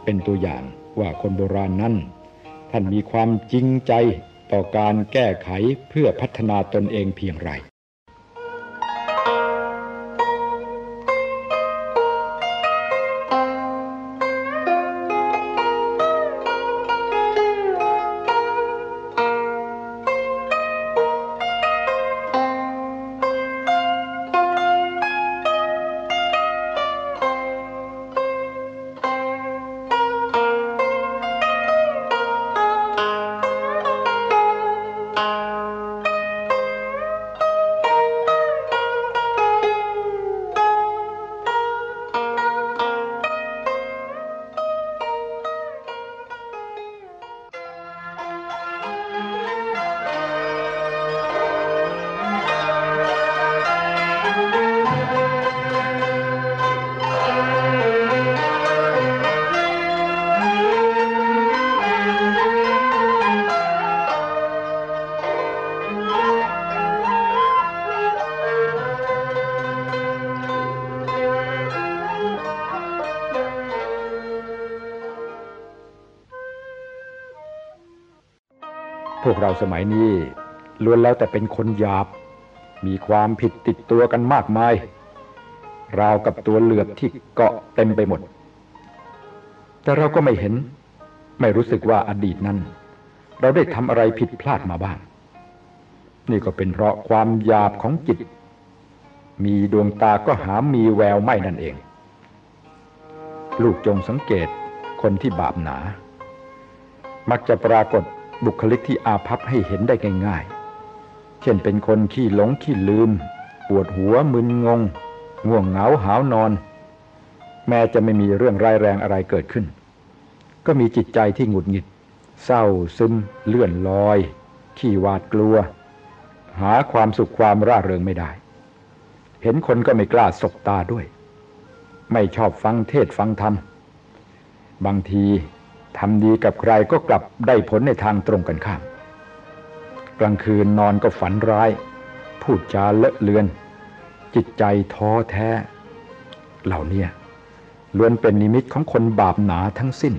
เป็นตัวอย่างว่าคนโบราณนั้น ท่านมีความจริงใจต่อการแก้ไขเพื่อพัฒนาตนเองเพียงไร เราสมัยนี้ล้วนแล้วแต่เป็นคนหยาบ มีความผิดติดตัวกันมากมาย ราวกับตัวเหลือบที่เกาะเต็มไปหมด แต่เราก็ไม่เห็น ไม่รู้สึกว่าอดีตนั้น เราได้ทำอะไรผิดพลาดมาบ้าง นี่ก็เป็นเพราะความหยาบของจิต มีดวงตาก็หามีแววไม่นั่นเอง ลูกจงสังเกตคนที่บาปหนา มักจะปรากฏ บุคลิกที่อาภัพให้เห็นได้ง่ายๆ เช่นเป็นคนขี้หลงขี้ลืม ปวดหัวมึนงง ง่วงเหงาหาวนอน แม้จะไม่มีเรื่องร้ายแรงอะไรเกิดขึ้น ก็มีจิตใจที่หงุดหงิด เศร้าซึม เลื่อนลอย ขี้หวาดกลัว หาความสุขความร่าเริงไม่ได้ เห็นคนก็ไม่กล้าสบตาด้วย ไม่ชอบฟังเทศฟังธรรม บางที ทำดีกับใครก็กลับได้ผลในทางตรงกันข้าม กลางคืนนอนก็ฝันร้าย พูดจาเลอะเลือน จิตใจท้อแท้ เหล่านี้ล้วนเป็นนิมิตของคนบาปหนาทั้งสิ้น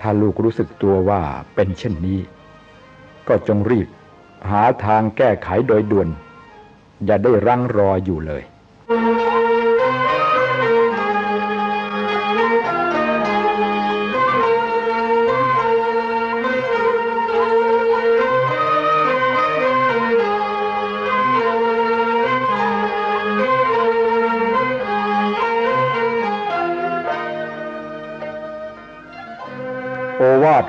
ถ้าลูกรู้สึกตัวว่าเป็นเช่นนี้ ก็จงรีบหาทางแก้ไขโดยด่วน อย่าได้รังรออยู่เลย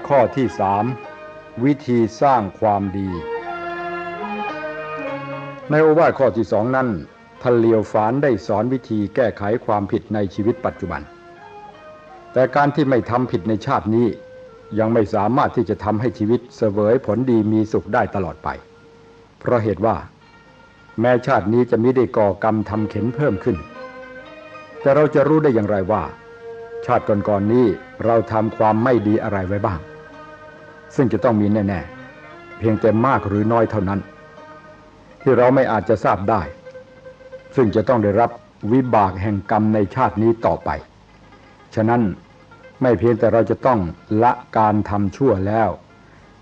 ข้อที่สามวิธีสร้างความดี ในโอวาทข้อที่สองนั้นท่านเลียวฝานได้สอนวิธีแก้ไขความผิดในชีวิตปัจจุบัน แต่การที่ไม่ทำผิดในชาตินี้ ยังไม่สามารถที่จะทำให้ชีวิตเสวยผลดีมีสุขได้ตลอดไป เพราะเหตุว่า แม้ชาตินี้จะมิได้ก่อกรรมทำเข็นเพิ่มขึ้น แต่เราจะรู้ได้อย่างไรว่า ชาติก่อนๆนนี้เราทำความไม่ดีอะไรไว้บ้าง ซึ่งจะต้องมีแน่ ๆ เพียงแต่มากหรือน้อยเท่านั้น ที่เราไม่อาจจะทราบได้ ซึ่งจะต้องได้รับวิบากแห่งกรรมในชาตินี้ต่อไป ฉะนั้นไม่เพียงแต่เราจะต้องละการทำชั่วแล้ว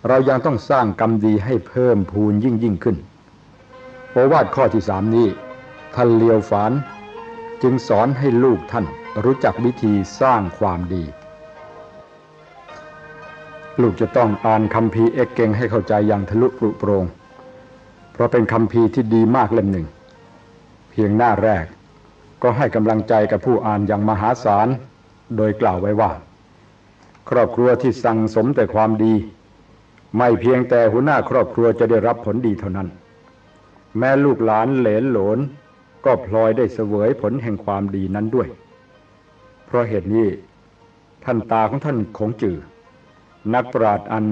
เรายังต้องสร้างกรรมดีให้เพิ่มพูนยิ่งยิ่งขึ้นโอวาทข้อที่สามนี้ท่านเลียวฝาน จึงสอนให้ลูกท่านรู้จักวิธีสร้างความดี ลูกจะต้องอ่านคำพีเอกเก่งให้เข้าใจอย่างทะลุปรุโปรง เพราะเป็นคำพีที่ดีมากเล่มหนึ่ง เพียงหน้าแรก ก็ให้กำลังใจกับผู้อ่านอย่างมหาศาล โดยกล่าวไว้ว่า ครอบครัวที่สั่งสมแต่ความดี ไม่เพียงแต่หัวหน้าครอบครัวจะได้รับผลดีเท่านั้น แม่ลูกหลานเหลนหลน ก็พลอยได้เสวยผลแห่งความดีนั้นด้วย เพราะเหตุนี้ท่านตาของท่านคงจือ นักปราชญ์อัน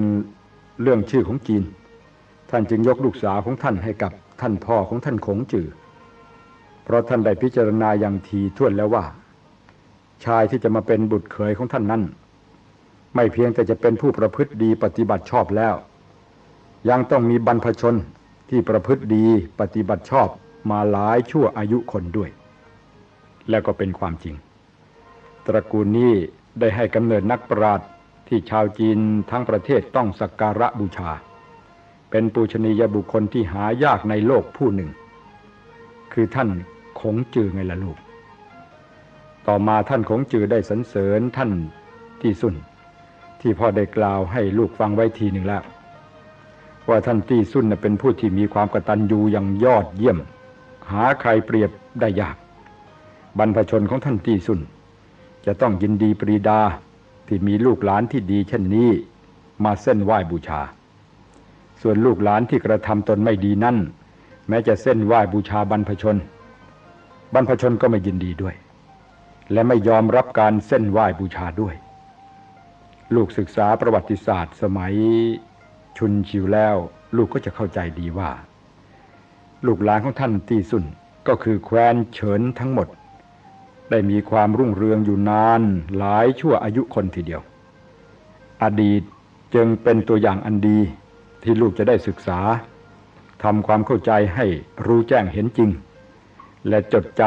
เรื่องชื่อของจีน ท่านจึงยกลูกสาวของท่านให้กับท่านพ่อของท่านคงจือ เพราะท่านได้พิจารณาอย่างทีท่วนแล้วว่า ชายที่จะมาเป็นบุตรเขยของท่านนั้น ไม่เพียงแต่จะเป็นผู้ประพฤติดีปฏิบัติชอบแล้ว ยังต้องมีบรรพชนที่ประพฤติดีปฏิบัติชอบมาหลายชั่วอายุคนด้วย แล้วก็เป็นความจริง ตระกูลนี้ได้ให้กำเนิดนักปราชญ์ ที่ชาวจีนทั้งประเทศต้องสักการะบูชา เป็นปูชนียบุคคลที่หายากในโลกผู้หนึ่ง คือท่านคงจือไงล่ะลูก ต่อมาท่านคงจือได้สรรเสริญท่านที่สุนที่พ่อได้กล่าวให้ลูกฟังไว้ทีหนึ่งแล้ว ว่าท่านตี้สุนเป็นผู้ที่มีความกตัญญูอย่างยอดเยี่ยม หาใครเปรียบได้ยาก บรรพชนของท่านตี้สุนจะต้องยินดีปรีดา ที่มีลูกหลานที่ดีเช่นนี้มาเส้นไหว้บูชา ส่วนลูกหลานที่กระทำตนไม่ดีนั่น แม้จะเส้นไหว้บูชาบรรพชน บรรพชนก็ไม่ยินดีด้วย และไม่ยอมรับการเส้นไหว้บูชาด้วย ลูกศึกษาประวัติศาสตร์ สมัยชุนชิวแล้ว ลูกก็จะเข้าใจดีว่า ลูกหลานของท่านตีสุนก็คือแคว้นเฉินทั้งหมด ได้มีความรุ่งเรืองอยู่นานหลายชั่วอายุคนทีเดียว อดีตจึงเป็นตัวอย่างอันดีที่ลูกจะได้ศึกษาทำความเข้าใจให้รู้แจ้งเห็นจริง และจดจ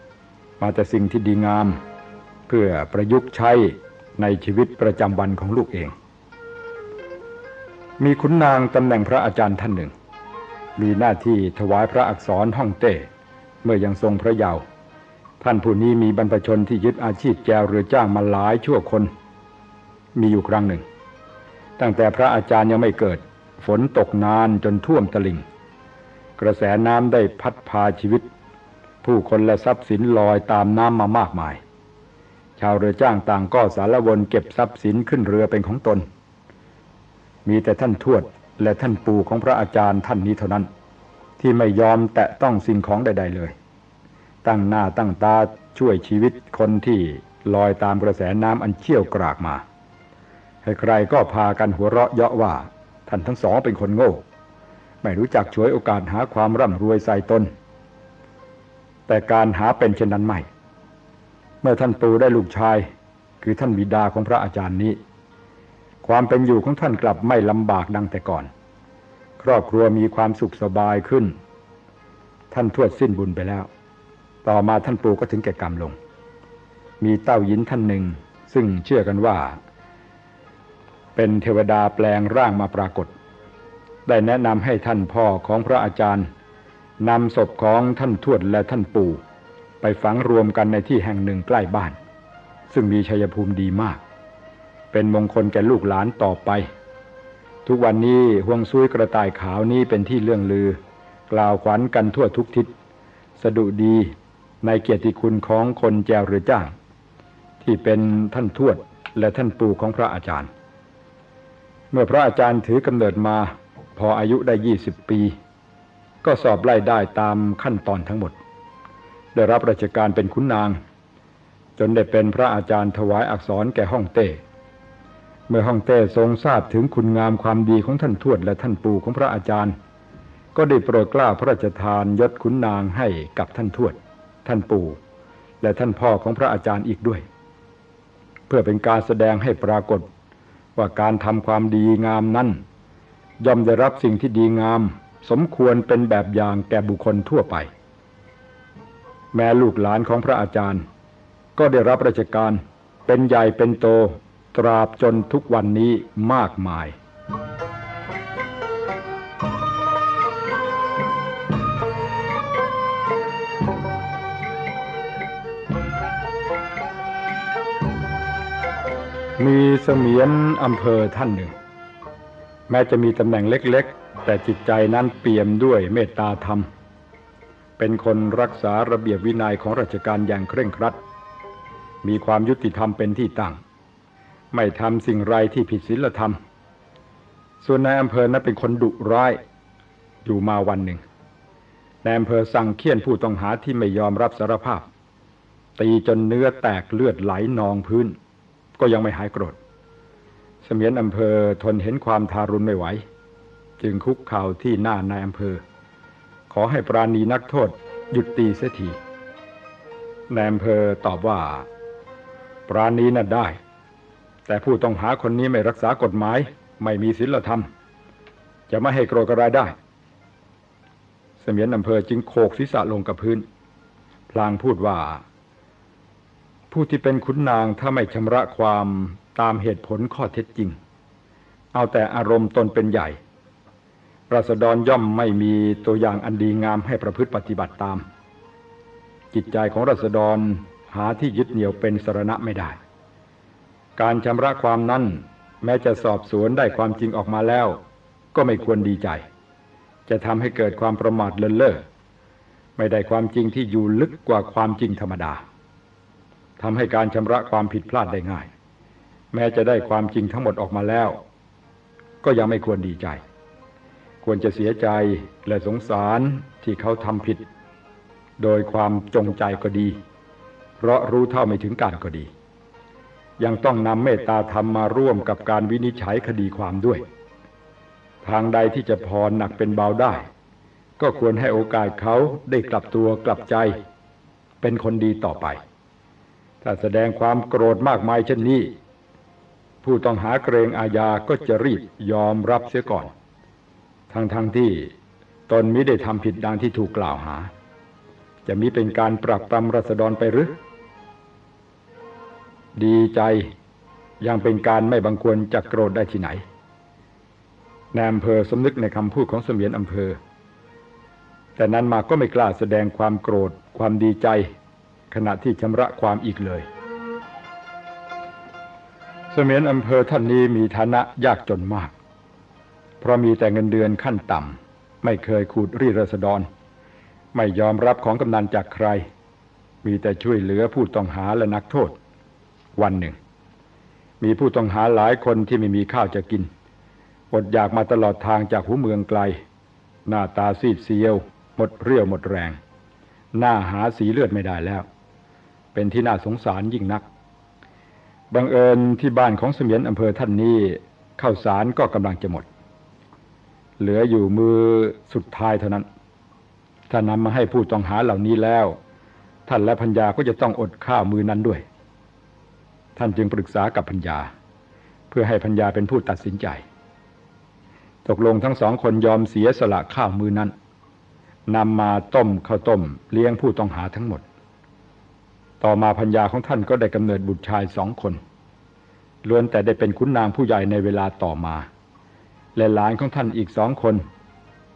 ำมาแต่สิ่งที่ดีงาม เพื่อประยุกต์ใช้ในชีวิตประจำวันของลูกเอง มีขุนนางตำแหน่งพระอาจารย์ท่านหนึ่ง มีหน้าที่ถวายพระอักษรห้องเต้ เมื่อยังทรงพระเยาว์ ท่านผู้นี้มีบรรพชนที่ยึดอาชีพแจวเรือจ้างมาหลายชั่วคน มีอยู่ครั้งหนึ่ง ตั้งแต่พระอาจารย์ยังไม่เกิด ฝนตกนานจนท่วมตลิ่ง กระแสน้ำได้พัดพาชีวิต ผู้คนและทรัพย์สินลอยตามน้ำมามากมาย ชาวเรือจ้างต่างก็สารวนเก็บทรัพย์สินขึ้นเรือเป็นของตน มีแต่ท่านทวดและท่านปู่ของพระอาจารย์ท่านนี้เท่านั้น ที่ไม่ยอมแตะต้องสิ่งของใด ๆ เลย ตั้งหน้าตั้งตาช่วยชีวิตคนที่ลอยตามกระแสน้ำอันเชี่ยวกรากมา ใครๆก็พากันหัวเราะเยาะว่า ท่านทั้งสองเป็นคนโง่ ไม่รู้จักช่วยโอกาสหาความร่ำรวยใส่ตน แต่การหาเป็นเช่นนั้นไม่ เมื่อท่านปู่ได้ลูกชาย คือท่านบิดาของพระอาจารย์นี้ ความเป็นอยู่ของท่านกลับไม่ลำบากดังแต่ก่อน ครอบครัวมีความสุขสบายขึ้น ท่านทวดสิ้นบุญไปแล้ว ต่อมาท่านปู่ก็ถึงแก่กรรมลง มีเต้ายินท่านหนึ่ง ซึ่งเชื่อกันว่า เป็นเทวดาแปลงร่างมาปรากฏ ได้แนะนำให้ท่านพ่อของพระอาจารย์นำศพของท่านทวดและท่านปู่ไปฝังรวมกันในที่แห่งหนึ่งใกล้บ้าน ซึ่งมีชัยภูมิดีมาก เป็นมงคลแก่ลูกหลานต่อไป ทุกวันนี้ห่วงซุยกระต่ายขาวนี้เป็นที่เลื่องลือ กล่าวขวัญกันทั่วทุกทิศสะดุดี ในเกียรติคุณของคนแจวหรือจ้าง ที่เป็นท่านทวดและท่านปู่ของพระอาจารย์ เมื่อพระอาจารย์ถือกำเนิดมาพออายุได้20ปี ก็สอบไล่ได้ตามขั้นตอนทั้งหมด ได้รับราชการเป็นขุนนาง จนได้เป็นพระอาจารย์ถวายอักษรแก่ฮ่องเต้ เมื่อฮ่องเต้ทรงทราบถึงคุณงามความดีของท่านทวดและท่านปู่ของพระอาจารย์ ก็ได้โปรดกล้าพระราชทานยศขุนนางให้กับท่านทวด ท่านปู่ และท่านพ่อของพระอาจารย์อีกด้วย เพื่อเป็นการแสดงให้ปรากฏว่าการทำความดีงามนั้นย่อมได้รับสิ่งที่ดีงาม สมควรเป็นแบบอย่างแก่บุคคลทั่วไป แม้ลูกหลานของพระอาจารย์ ก็ได้รับราชการเป็นใหญ่เป็นโตตราบจนทุกวันนี้มากมาย มีเสมียนอำเภอท่านหนึ่ง แม้จะมีตำแหน่งเล็กๆ แต่จิตใจนั้นเปี่ยมด้วยเมตตาธรรม เป็นคนรักษาระเบียบวินัยของราชการอย่างเคร่งครัด มีความยุติธรรมเป็นที่ตั้ง ไม่ทำสิ่งไรที่ผิดศีลธรรม ส่วนนายอำเภอนั้นเป็นคนดุร้ายอยู่มาวันหนึ่งนายอำเภอสั่งเคี่ยนผู้ต้องหาที่ไม่ยอมรับสารภาพ ตีจนเนื้อแตกเลือดไหลนองพื้น ก็ยังไม่หายโกรธเสมียนอำเภอทนเห็นความทารุณไม่ไหว จึงคุกเข่าที่หน้านายอำเภอ ขอให้ปราณีนักโทษหยุดตีเสียทีนายอำเภอตอบว่า ปราณีน่ะได้ แต่ผู้ต้องหาคนนี้ไม่รักษากฎหมาย ไม่มีศีลธรรม จะไม่ให้โกรธกระไรได้ เสมียนอำเภอจึงโขกศีรษะลงกับพื้น พลางพูดว่า ผู้ที่เป็นขุนนางถ้าไม่ชำระความตามเหตุผลข้อเท็จจริง เอาแต่อารมณ์ตนเป็นใหญ่ราษฎรย่อมไม่มีตัวอย่างอันดีงามให้ประพฤติปฏิบัติตาม จิตใจของราษฎรหาที่ยึดเหนี่ยวเป็นสรณะไม่ได้ การชำระความนั้น แม้จะสอบสวนได้ความจริงออกมาแล้ว ก็ไม่ควรดีใจ จะทำให้เกิดความประมาทเลินเล่อไม่ได้ความจริงที่อยู่ลึกกว่าความจริงธรรมดา ทำให้การชำระความผิดพลาดได้ง่าย แม้จะได้ความจริงทั้งหมดออกมาแล้ว ก็ยังไม่ควรดีใจ ควรจะเสียใจและสงสารที่เขาทำผิด โดยความจงใจก็ดี เพราะรู้เท่าไม่ถึงการก็ดี ยังต้องนำเมตตาธรรมมาร่วมกับการวินิจฉัยคดีความด้วย ทางใดที่จะพรหนักเป็นเบาได้ ก็ควรให้โอกาสเขาได้กลับตัวกลับใจ เป็นคนดีต่อไป ถ้าแสดงความโกรธมากมายเช่นนี้ ผู้ต้องหาเกรงอาญาก็จะรีบยอมรับเสียก่อน ทั้งๆทที่ตนมิได้ทำผิดดังที่ถูกกล่าวหา จะมีเป็นการปรับปรำรัษฎรไปหรือ ดีใจยังเป็นการไม่บังควรจะโกรธได้ที่ไหนนายอำเภอสำนึกในคำพูดของเสมียนอำเภอ แต่นั้นมาก็ไม่กล้าแสดงความโกรธความดีใจ ขณะที่ชำระความอีกเลยเสมียนอำเภอท่านนี้มีฐานะยากจนมาก เพราะมีแต่เงินเดือนขั้นต่ำไม่เคยขูดรีดรษฎรไม่ยอมรับของกำนันจากใคร มีแต่ช่วยเหลือผู้ต้องหาและนักโทษ วันหนึ่ง มีผู้ต้องหาหลายคนที่ไม่มีข้าวจะกินอดอยากมาตลอดทางจากหูเมืองไกล หน้าตาซีดเซียว หมดเรี่ยวหมดแรง หน้าหาสีเลือดไม่ได้แล้ว เป็นที่น่าสงสารยิ่งนัก บังเอิญที่บ้านของเสมียนอำเภอท่านนี้ข้าวสารก็กำลังจะหมด เหลืออยู่มือสุดท้ายเท่านั้น ถ้านำมาให้ผู้ต้องหาเหล่านี้แล้ว ท่านและพัญญาก็จะต้องอดข้าวมือนั้นด้วย ท่านจึงปรึกษากับพัญญา เพื่อให้พัญญาเป็นผู้ตัดสินใจ ตกลงทั้งสองคนยอมเสียสละข้าวมือนั้นนำมาต้มข้าวต้มเลี้ยงผู้ต้องหาทั้งหมด ต่อมาพัญญาของท่านก็ได้กำเนิดบุตรชายสองคนล้วนแต่ได้เป็นขุนนางผู้ใหญ่ในเวลาต่อมา และหลานของท่านอีกสองคน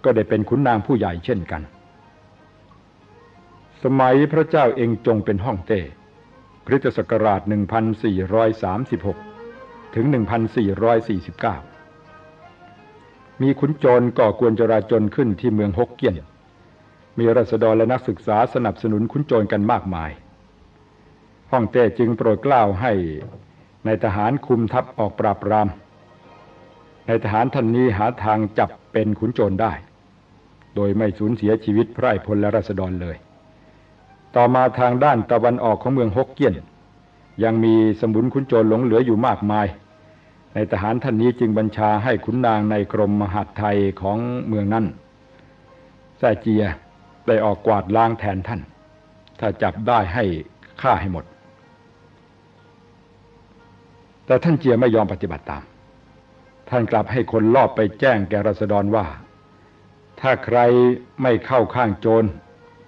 ก็ได้เป็นขุนนางผู้ใหญ่เช่นกัน สมัยพระเจ้าเองจงเป็นห้องเต้คริสตศักราช 1436 ถึง 1449 มีขุนโจรก่อกวนจราจนขึ้นที่เมืองฮกเกี้ยน มีรัษฎรและนักศึกษาสนับสนุนขุนโจรกันมากมาย ห้องเต้จึงโปรดกล้าวให้ในทหารคุมทัพออกปราบปราม ในทหารท่านนี้หาทางจับเป็นขุนโจรได้ โดยไม่สูญเสียชีวิตไพร่พลและรัษฎรเลย ต่อมาทางด้านตะวันออกของเมืองฮกเกี้ยน ยังมีสมุนขุนโจรหลงเหลืออยู่มากมาย ในทหารท่านนี้จึงบัญชาให้ขุนนางในกรมมหาดไทยของเมืองนั้นแซ่เจียได้ออกกวาดล้างแทนท่าน ถ้าจับได้ให้ฆ่าให้หมด แต่ท่านเจียไม่ยอมปฏิบัติตาม ท่านกลับให้คนลอบไปแจ้งแก่รัษฎรว่า ถ้าใครไม่เข้าข้างโจร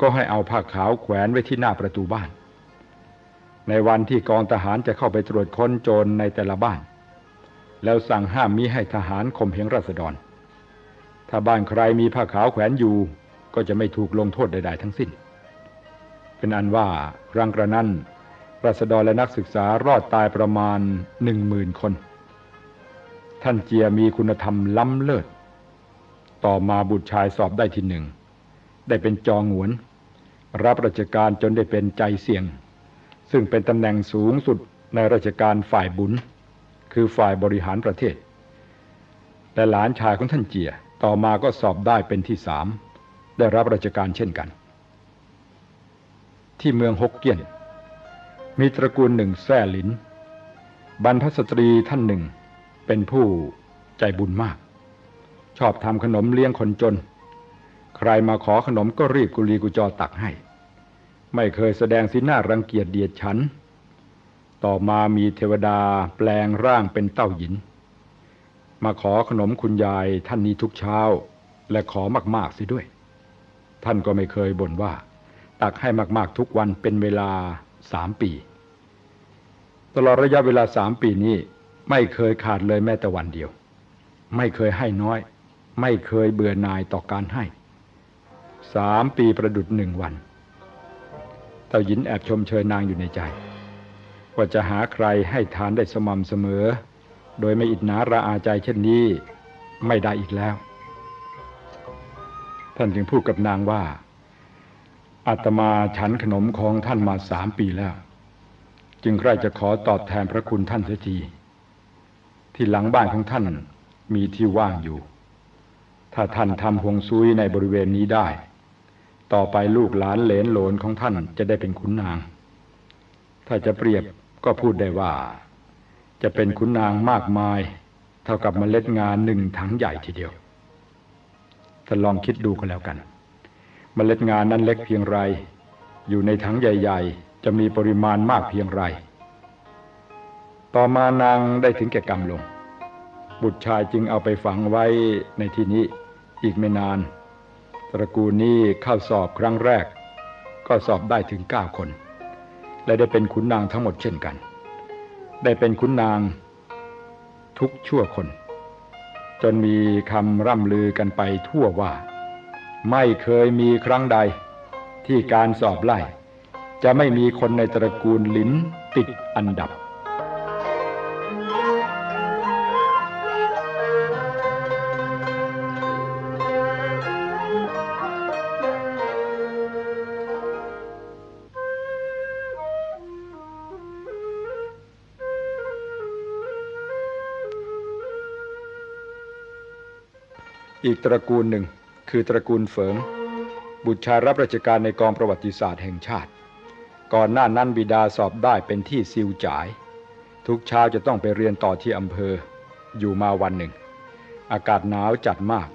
ก็ให้เอาผ้าขาวแขวนไว้ที่หน้าประตูบ้าน ในวันที่กองทหารจะเข้าไปตรวจค้นโจรในแต่ละบ้าน แล้วสั่งห้ามมิให้ทหารข่มเหงรัษฎร ถ้าบ้านใครมีผ้าขาวแขวนอยู่ก็จะไม่ถูกลงโทษใด ๆ ทั้งสิ้น เป็นอันว่ารังกระนั้น รัษฎรและนักศึกษารอดตายประมาณหนึ่งหมื่นคน ท่านเจียมีคุณธรรมล้ำเลิศ ต่อมาบุตรชายสอบได้ที่หนึ่ง ได้เป็นจองหวน รับราชการจนได้เป็นใจเสี่ยง ซึ่งเป็นตำแหน่งสูงสุดในราชการฝ่ายบุญ คือฝ่ายบริหารประเทศ และหลานชายของท่านเจีย ต่อมาก็สอบได้เป็นที่สาม ได้รับราชการเช่นกัน ที่เมืองฮกเกี้ยน มีตระกูลหนึ่งแซ่หลิน บรรพสตรีท่านหนึ่ง เป็นผู้ใจบุญมาก ชอบทำขนมเลี้ยงคนจน ใครมาขอขนมก็รีบกุลีกุจอตักให้ ไม่เคยแสดงสีหน้ารังเกียจเดียดฉัน ต่อมามีเทวดาแปลงร่างเป็นเต้าหยิน มาขอขนมคุณยายท่านนี้ทุกเช้า และขอมากๆสิด้วย ท่านก็ไม่เคยบ่นว่า ตักให้มากๆทุกวันเป็นเวลา สามปี ตลอดระยะเวลาสามปีนี้ไม่เคยขาดเลยแม้แต่วันเดียว ไม่เคยให้น้อย ไม่เคยเบื่อนายต่อการให้สามปีประดุดหนึ่งวันเต้าหยินแอบชมเชยนางอยู่ในใจ ว่าจะหาใครให้ทานได้สม่ำเสมอ โดยไม่อิจนาระอาใจเช่นนี้ ไม่ได้อีกแล้ว ท่านจึงพูดกับนางว่า อาตมาฉันขนมของท่านมาสามปีแล้ว จึงใครจะขอตอบแทนพระคุณท่านเสียที ที่หลังบ้านของท่านมีที่ว่างอยู่ ถ้าท่านทำหงซุยในบริเวณนี้ได้ ต่อไปลูกหลานเหลนโหลนของท่านจะได้เป็นขุนนาง ถ้าจะเปรียบก็พูดได้ว่า จะเป็นขุนนางมากมาย เท่ากับเมล็ดงานหนึ่งถังใหญ่ทีเดียวท่านลองคิดดูก็แล้วกัน เมล็ดงานนั้นเล็กเพียงไร อยู่ในถังใหญ่ ๆ จะมีปริมาณมากเพียงไร ต่อมานางได้ถึงแก่กรรมลง บุตรชายจึงเอาไปฝังไว้ในที่นี้อีกไม่นาน ตระกูลนี้เข้าสอบครั้งแรก ก็สอบได้ถึงเก้าคน และได้เป็นขุนนางทั้งหมดเช่นกัน ได้เป็นขุนนางทุกชั่วคน จนมีคำร่ำลือกันไปทั่วว่า ไม่เคยมีครั้งใด ที่การสอบไล่ จะไม่มีคนในตระกูลลิ้นติดอันดับ อีกตระกูลหนึ่ง คือตระกูลเฟิง บุตรชายรับราชการในกองประวัติศาสตร์แห่งชาติ ก่อนหน้านั้นบิดาสอบได้เป็นที่ซิวจ่าย ทุกเช้าจะต้องไปเรียนต่อที่อำเภอ อยู่มาวันหนึ่ง อากาศหนาวจัดมาก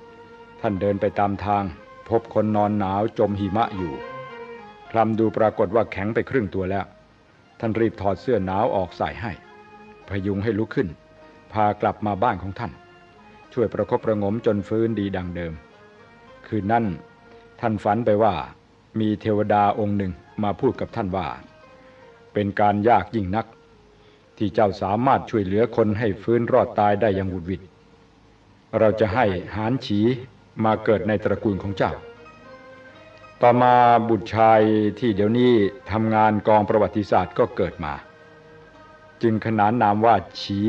ท่านเดินไปตามทาง พบคนนอนหนาวจมหิมะอยู่คลำดูปรากฏว่าแข็งไปครึ่งตัวแล้ว ท่านรีบถอดเสื้อหนาวออกใส่ให้ พยุงให้ลุกขึ้น พากลับมาบ้านของท่าน ช่วยประคบประงมจนฟื้นดีดังเดิม คืนนั้น ท่านฝันไปว่ามีเทวดาองค์หนึ่งมาพูดกับท่านว่า เป็นการยากยิ่งนัก ที่เจ้าสามารถช่วยเหลือคนให้ฟื้นรอดตายได้อย่างวุดวิดเราจะให้หานฉีมาเกิดในตระกูลของเจ้า ต่อมาบุตรชายที่เดี๋ยวนี้ทำงานกองประวัติศาสตร์ก็เกิดมา จึงขนานนามว่าฉี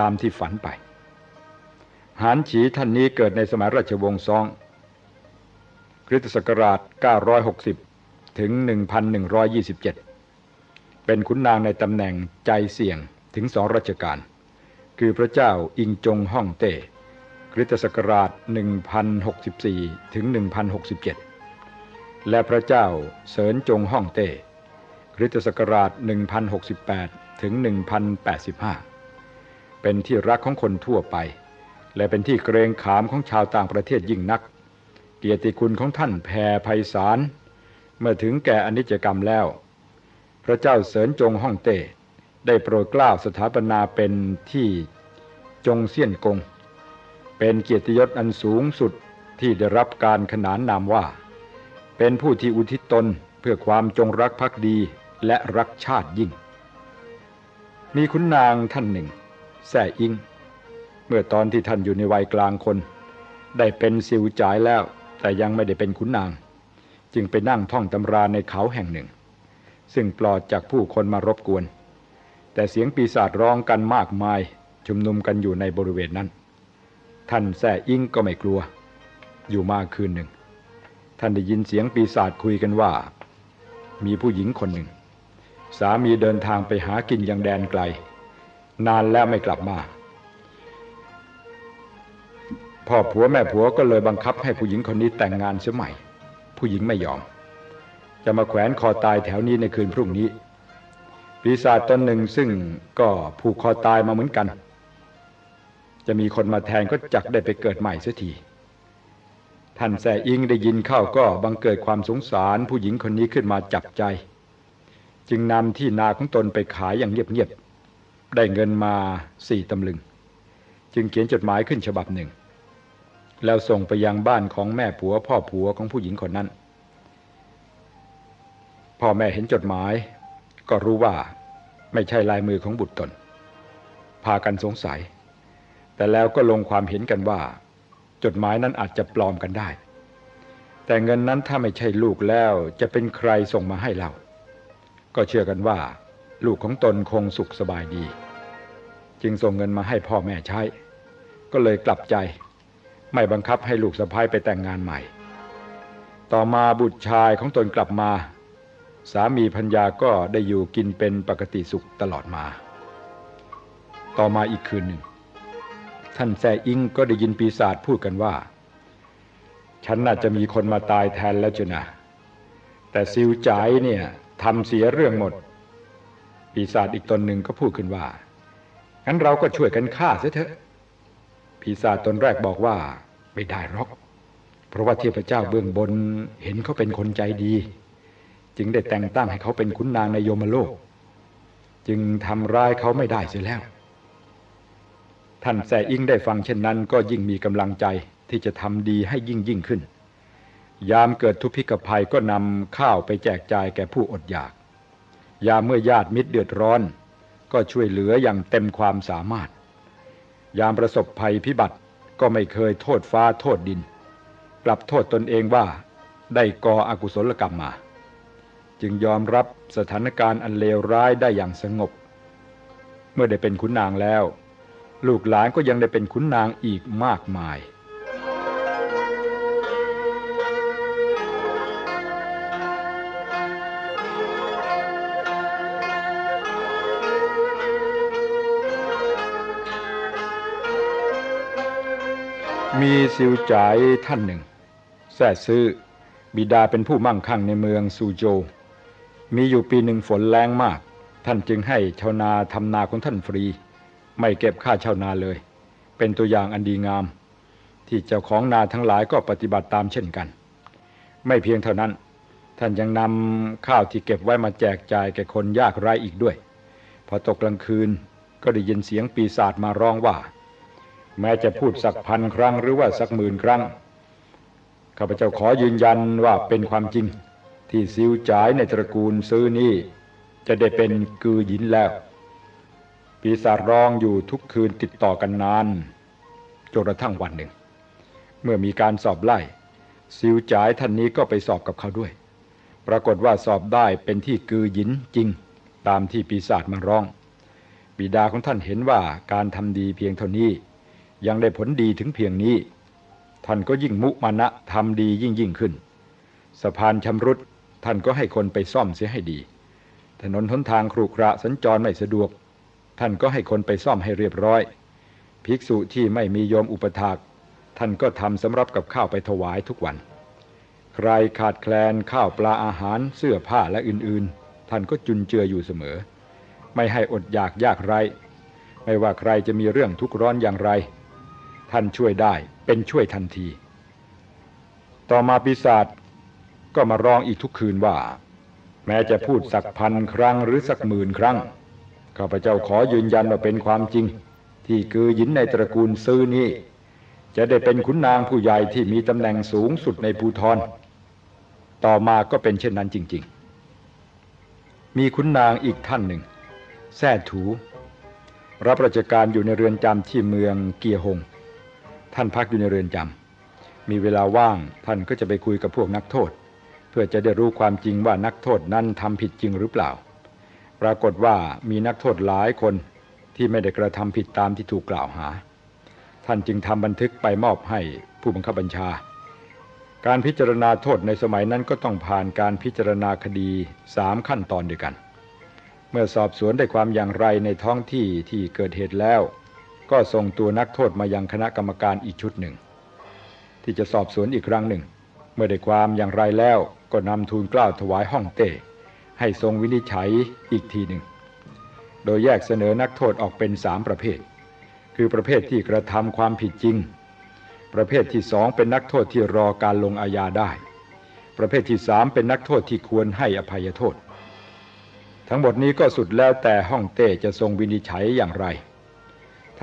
ตามที่ฝันไป หานฉีท่านนี้เกิดในสมัยราชวงศ์ซอง ริสตศักราช 960 ถึง 1127 เป็นขุนนางในตำแหน่งใจเสี่ยงถึงสองราชการ คือพระเจ้าอิงจงฮ่องเต้คริสตศักราช 1064 ถึง 1067 และพระเจ้าเสริญจงฮ่องเต้คริสตศักราช 1068 ถึง 1085 เป็นที่รักของคนทั่วไป และเป็นที่เกรงขามของชาวต่างประเทศยิ่งนัก เกียรติคุณของท่านแผ่ไพศาลเมื่อถึงแก่อนิจกรรมแล้ว พระเจ้าเสริญจงฮ่องเต้ได้โปรดเกล้าสถาปนาเป็นที่จงเซียนกง เป็นเกียรติยศอันสูงสุดที่ได้รับการขนานนามว่า เป็นผู้ที่อุทิศตนเพื่อความจงรักภักดีและรักชาติยิ่ง มีขุนนางท่านหนึ่งแซ่อิง เมื่อตอนที่ท่านอยู่ในวัยกลางคน ได้เป็นสิวจ่ายแล้ว แต่ยังไม่ได้เป็นขุนนาง จึงไปนั่งท่องตำราในเขาแห่งหนึ่ง ซึ่งปลอดจากผู้คนมารบกวน แต่เสียงปีศาจร้องกันมากมายชุมนุมกันอยู่ในบริเวณนั้น ท่านแซ่อิงก็ไม่กลัว อยู่มาคืนหนึ่ง ท่านได้ยินเสียงปีศาจคุยกันว่า มีผู้หญิงคนหนึ่ง สามีเดินทางไปหากินยังแดนไกล นานแล้วไม่กลับมา พ่อผัวแม่ผัวก็เลยบังคับให้ผู้หญิงคนนี้แต่งงานเสียใหม่ ผู้หญิงไม่ยอม จะมาแขวนคอตายแถวนี้ในคืนพรุ่งนี้ ปีศาจตนหนึ่งซึ่งก็ผูกคอตายมาเหมือนกัน จะมีคนมาแทนก็จักได้ไปเกิดใหม่เสียทีท่านแซอิงได้ยินเข้าก็บังเกิดความสงสาร ผู้หญิงคนนี้ขึ้นมาจับใจ จึงนำที่นาของตนไปขายอย่างเงียบๆได้เงินมาสี่ตำลึง จึงเขียนจดหมายขึ้นฉบับหนึ่ง แล้วส่งไปยังบ้านของแม่ผัวพ่อผัวของผู้หญิงคนนั้น พ่อแม่เห็นจดหมาย ก็รู้ว่าไม่ใช่ลายมือของบุตรตน พากันสงสัย แต่แล้วก็ลงความเห็นกันว่า จดหมายนั้นอาจจะปลอมกันได้ แต่เงินนั้นถ้าไม่ใช่ลูกแล้วจะเป็นใครส่งมาให้เรา ก็เชื่อกันว่า ลูกของตนคงสุขสบายดี จึงส่งเงินมาให้พ่อแม่ใช้ ก็เลยกลับใจ ไม่บังคับให้ลูกสะพ้ายไปแต่งงานใหม่ ต่อมาบุตรชายของตนกลับมา สามีพัญญาก็ได้อยู่กินเป็นปกติสุขตลอดมา ต่อมาอีกคืนหนึ่ง ท่านแซอิงก็ได้ยินปีศาจพูดกันว่า ฉันน่าจะมีคนมาตายแทนแล้วจ้ะนะ แต่ซิวจ่ายเนี่ยทำเสียเรื่องหมด ปีศาจอีกตนหนึ่งก็พูดขึ้นว่างั้นเราก็ช่วยกันฆ่าเสียเถอะ ปีศาจตนแรกบอกว่าไม่ได้หรอก เพราะว่าเทพเจ้าเบื้องบนเห็นเขาเป็นคนใจดี จึงได้แต่งตั้งให้เขาเป็นขุนนางในโยมโลก จึงทำร้ายเขาไม่ได้เสียแล้ว ท่านแสอิงได้ฟังเช่นนั้น ก็ยิ่งมีกำลังใจที่จะทำดีให้ยิ่งยิ่งขึ้น ยามเกิดทุพพิกภัยก็นำข้าวไปแจกจ่ายแก่ผู้อดอยาก ยามเมื่อญาติมิตรเดือดร้อน ก็ช่วยเหลืออย่างเต็มความสามารถ ยามประสบภัยพิบัติก็ไม่เคยโทษฟ้าโทษดิน กลับโทษตนเองว่าได้ก่ออกุศลกรรมมา จึงยอมรับสถานการณ์อันเลวร้ายได้อย่างสงบ เมื่อได้เป็นขุนนางแล้ว ลูกหลานก็ยังได้เป็นขุนนางอีกมากมาย มีซิวจ่ายท่านหนึ่ง แซ่ซื้อ บิดาเป็นผู้มั่งคั่งในเมืองซูโจ มีอยู่ปีหนึ่งฝนแรงมาก ท่านจึงให้ชาวนาทำนาของท่านฟรี ไม่เก็บค่าชาวนาเลย เป็นตัวอย่างอันดีงาม ที่เจ้าของนาทั้งหลายก็ปฏิบัติตามเช่นกัน ไม่เพียงเท่านั้น ท่านยังนำข้าวที่เก็บไว้มาแจกจ่ายแก่คนยากไร้อีกด้วย พอตกกลางคืนก็ได้ยินเสียงปีศาจมาร้องว่า แม้จะพูดสักพันครั้งหรือว่าสักหมื่นครั้งข้าพเจ้าขอยืนยันว่าเป็นความจริง ที่ซิวจ่ายในตระกูลซื้อนี้จะได้เป็นกือหยินแล้ว ปีศาจร้องอยู่ทุกคืนติดต่อกันนานจนกระทั่งวันหนึ่ง เมื่อมีการสอบไล่ ซิวจ่ายท่านนี้ก็ไปสอบกับเขาด้วย ปรากฏว่าสอบได้เป็นที่กือหยินจริง ตามที่ปีศาจมาร้อง บิดาของท่านเห็นว่าการทำดีเพียงเท่านี้ ยังได้ผลดีถึงเพียงนี้ ท่านก็ยิ่งมุมานะทำดียิ่งยิ่งขึ้น สะพานชำรุดท่านก็ให้คนไปซ่อมเสียให้ดี ถนนทนทางครุขระสัญจรไม่สะดวก ท่านก็ให้คนไปซ่อมให้เรียบร้อย ภิกษุที่ไม่มีโยมอุปถาก ท่านก็ทำสำรับกับข้าวไปถวายทุกวัน ใครขาดแคลนข้าวปลาอาหารเสื้อผ้าและอื่นๆ ท่านก็จุนเจืออยู่เสมอ ไม่ให้อดอยากยากไร ไม่ว่าใครจะมีเรื่องทุกข์ร้อนอย่างไร ท่านช่วยได้เป็นช่วยทันที ต่อมาปีศาจก็มาร้องอีกทุกคืนว่า แม้จะพูดสักพันครั้งหรือสักหมื่นครั้งข้าพเจ้าขอยืนยันว่าเป็นความจริง ที่คือหยินในตระกูลซื้อนี้จะได้เป็นขุนนางผู้ใหญ่ที่มีตำแหน่งสูงสุดในภูทรต่อมาก็เป็นเช่นนั้นจริง ๆ มีขุนนางอีกท่านหนึ่งแซ่ถู รับราชการอยู่ในเรือนจำที่เมืองเกียหง ท่านพักอยู่ในเรือนจำมีเวลาว่างท่านก็จะไปคุยกับพวกนักโทษ เพื่อจะได้รู้ความจริงว่านักโทษนั้นทำผิดจริงหรือเปล่า ปรากฏว่ามีนักโทษหลายคนที่ไม่ได้กระทำผิดตามที่ถูกกล่าวหา ท่านจึงทำบันทึกไปมอบให้ผู้บังคับบัญชา การพิจารณาโทษในสมัยนั้นก็ต้องผ่านการพิจารณาคดีสามขั้นตอนด้วยกัน เมื่อสอบสวนได้ความอย่างไรในท้องที่ที่เกิดเหตุแล้ว ก็ส่งตัวนักโทษมายังคณะกรรมการอีกชุดหนึ่ง ที่จะสอบสวนอีกครั้งหนึ่ง เมื่อได้ความอย่างไรแล้วก็นำทูลกล้าวถวายห้องเต้ให้ทรงวินิจฉัยอีกทีหนึ่ง โดยแยกเสนอนักโทษออกเป็นสามประเภท คือประเภทที่กระทำความผิดจริง ประเภทที่สองเป็นนักโทษที่รอการลงอาญาได้ ประเภทที่สามเป็นนักโทษที่ควรให้อภัยโทษ ทั้งหมดนี้ก็สุดแล้วแต่ห้องเต้จะทรงวินิจฉัยอย่างไร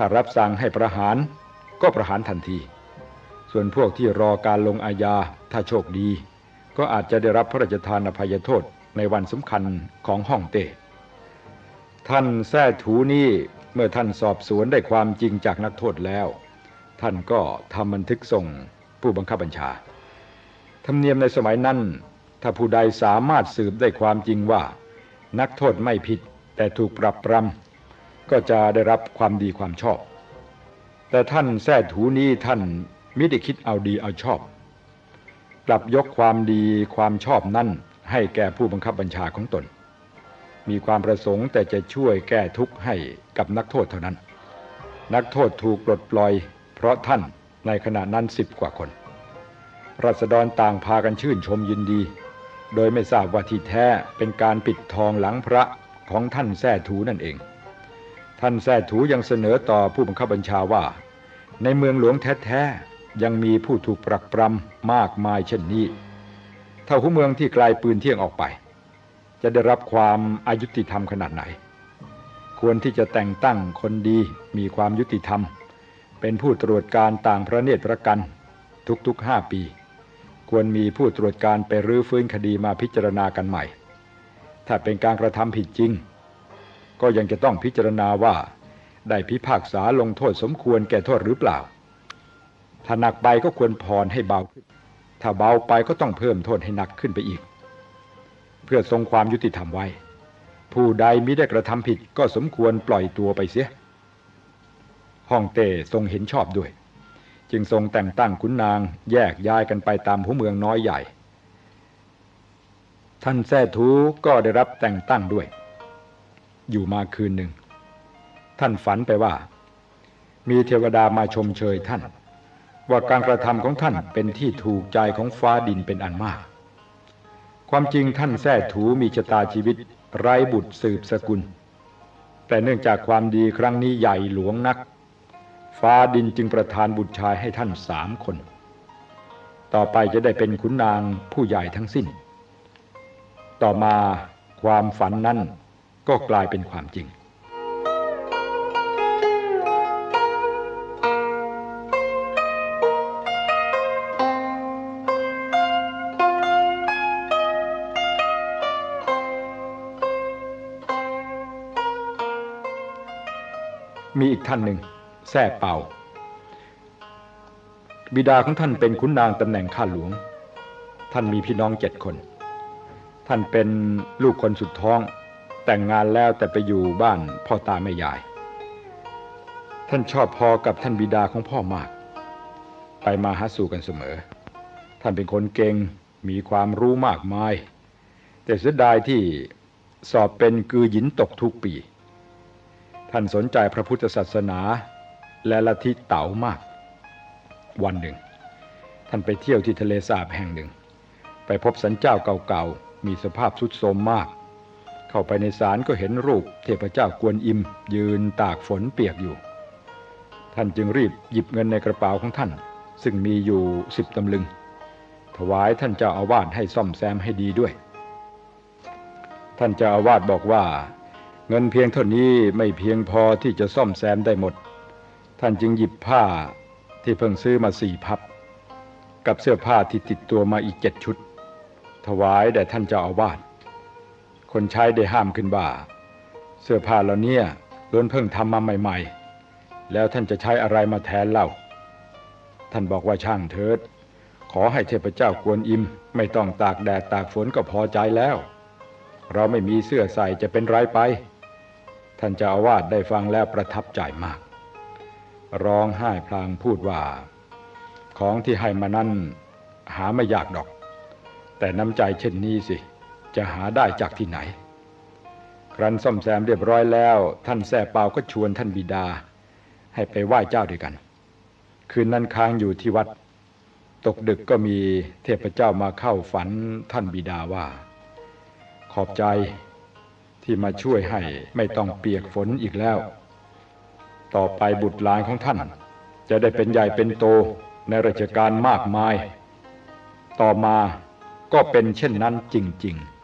ถ้ารับสั่งให้ประหารก็ประหารทันที ส่วนพวกที่รอการลงอาญาถ้าโชคดี ก็อาจจะได้รับพระราชทานอภัยโทษในวันสำคัญของห้องเต้ท่านแท้ถูนี่เมื่อท่านสอบสวนได้ความจริงจากนักโทษแล้ว ท่านก็ทำบันทึกส่งผู้บังคับบัญชา ธรรมเนียมในสมัยนั้น ถ้าผู้ใดสามารถสืบได้ความจริงว่า นักโทษไม่ผิดแต่ถูกปรับปรำ ก็จะได้รับความดีความชอบ แต่ท่านแท้ถูนี้ท่านมิได้คิดเอาดีเอาชอบ กลับยกความดีความชอบนั่นให้แก่ผู้บังคับบัญชาของตน มีความประสงค์แต่จะช่วยแก้ทุกข์ให้กับนักโทษเท่านั้น นักโทษถูกปลดปล่อย เพราะท่านในขณะนั้นสิบกว่าคนรัษฎรต่างพากันชื่นชมยินดี โดยไม่ทราบว่าที่แท้เป็นการปิดทองหลังพระของท่านแท้ถูนั่นเอง ท่านแท้ถูยังเสนอต่อผู้บังคับบัญชาว่า ในเมืองหลวงแท้ๆยังมีผู้ถูกปรักปรำมากมายเช่นนี้เท่าหัวเมืองที่ไกลปืนเที่ยงออกไป จะได้รับความอายุติธรรมขนาดไหน ควรที่จะแต่งตั้งคนดีมีความยุติธรรม เป็นผู้ตรวจการต่างพระเนตรประกันทุกๆห้าปี ควรมีผู้ตรวจการไปรื้อฟื้นคดีมาพิจารณากันใหม่ ถ้าเป็นการกระทำผิดจริง ก็ยังจะต้องพิจารณาว่า ได้พิพากษาลงโทษสมควรแก่โทษหรือเปล่า ถ้าหนักไปก็ควรผ่อนให้เบาขึ้น ถ้าเบาไปก็ต้องเพิ่มโทษให้หนักขึ้นไปอีก เพื่อทรงความยุติธรรมไว้ ผู้ใดมิได้กระทำผิดก็สมควรปล่อยตัวไปเสียฮ่องเต้ทรงเห็นชอบด้วย จึงทรงแต่งตั้งขุนนางแยกย้ายกันไปตามหัวเมืองน้อยใหญ่ ท่านแท้ทูก็ได้รับแต่งตั้งด้วย อยู่มาคืนหนึ่ง ท่านฝันไปว่า มีเทวดามาชมเชยท่าน ว่าการกระทำของท่านเป็นที่ถูกใจของฟ้าดินเป็นอันมาก ความจริงท่านแท้ถูมีชะตาชีวิตไร้บุตรสืบสกุล แต่เนื่องจากความดีครั้งนี้ใหญ่หลวงนัก ฟ้าดินจึงประทานบุตรชายให้ท่านสามคน ต่อไปจะได้เป็นขุนนางผู้ใหญ่ทั้งสิ้น ต่อมาความฝันนั้น ก็กลายเป็นความจริง มีอีกท่านหนึ่งแท่เป่า บิดาของท่านเป็นขุนนางตำแหน่งข้าหลวง ท่านมีพี่น้องเจ็ดคน ท่านเป็นลูกคนสุดท้อง แต่งงานแล้วแต่ไปอยู่บ้านพ่อตาแม่ยาย ท่านชอบพอกับท่านบิดาของพ่อมาก ไปมาหาสู่กันเสมอ ท่านเป็นคนเก่งมีความรู้มากมาย แต่เสียดายที่สอบเป็นกือหยินตกทุกปี ท่านสนใจพระพุทธศาสนาและลัทธิเต๋ามาก วันหนึ่ง ท่านไปเที่ยวที่ทะเลสาบแห่งหนึ่ง ไปพบสันเจ้าเก่าๆ มีสภาพทรุดโทรมมาก เข้าไปในศาลก็เห็นรูปเทพเจ้ากวนอิม ยืนตากฝนเปียกอยู่ ท่านจึงรีบหยิบเงินในกระเป๋าของท่าน ซึ่งมีอยู่สิบตำลึง ถวายท่านเจ้าอาวาสให้ซ่อมแซมให้ดีด้วย ท่านเจ้าอาวาสบอกว่า เงินเพียงเท่านี้ไม่เพียงพอที่จะซ่อมแซมได้หมด ท่านจึงหยิบผ้าที่เพิ่งซื้อมาสี่พับ กับเสื้อผ้าที่ติดตัวมาอีกเจ็ดชุด ถวายแด่ท่านเจ้าอาวาส คนใช้ได้ห้ามขึ้นว่า เสื้อผ้าเหล่านี้ล้วนเพิ่งทำมาใหม่ ๆ แล้วท่านจะใช้อะไรมาแทนเล่า ท่านบอกว่าช่างเถิด ขอให้เทพเจ้ากวนอิม ไม่ต้องตากแดดตากฝนก็พอใจแล้ว เราไม่มีเสื้อใส่จะเป็นไรไป ท่านเจ้าอาวาสได้ฟังแล้วประทับใจมาก ร้องไห้พลางพูดว่า ของที่ให้มานั้นหาไม่ยากดอก แต่น้ำใจเช่นนี้สิ จะหาได้จากที่ไหน ครั้นซ่อมแซมเรียบร้อยแล้ว ท่านแส่เปาก็ชวนท่านบิดา ให้ไปไหว้เจ้าด้วยกัน คืนนั้นค้างอยู่ที่วัด ตกดึกก็มีเทพเจ้ามาเข้าฝันท่านบิดาว่า ขอบใจที่มาช่วยให้ไม่ต้องเปียกฝนอีกแล้ว ต่อไปบุตรหลานของท่าน จะได้เป็นใหญ่เป็นโตในราชการมากมาย ต่อมาก็เป็นเช่นนั้นจริง ๆ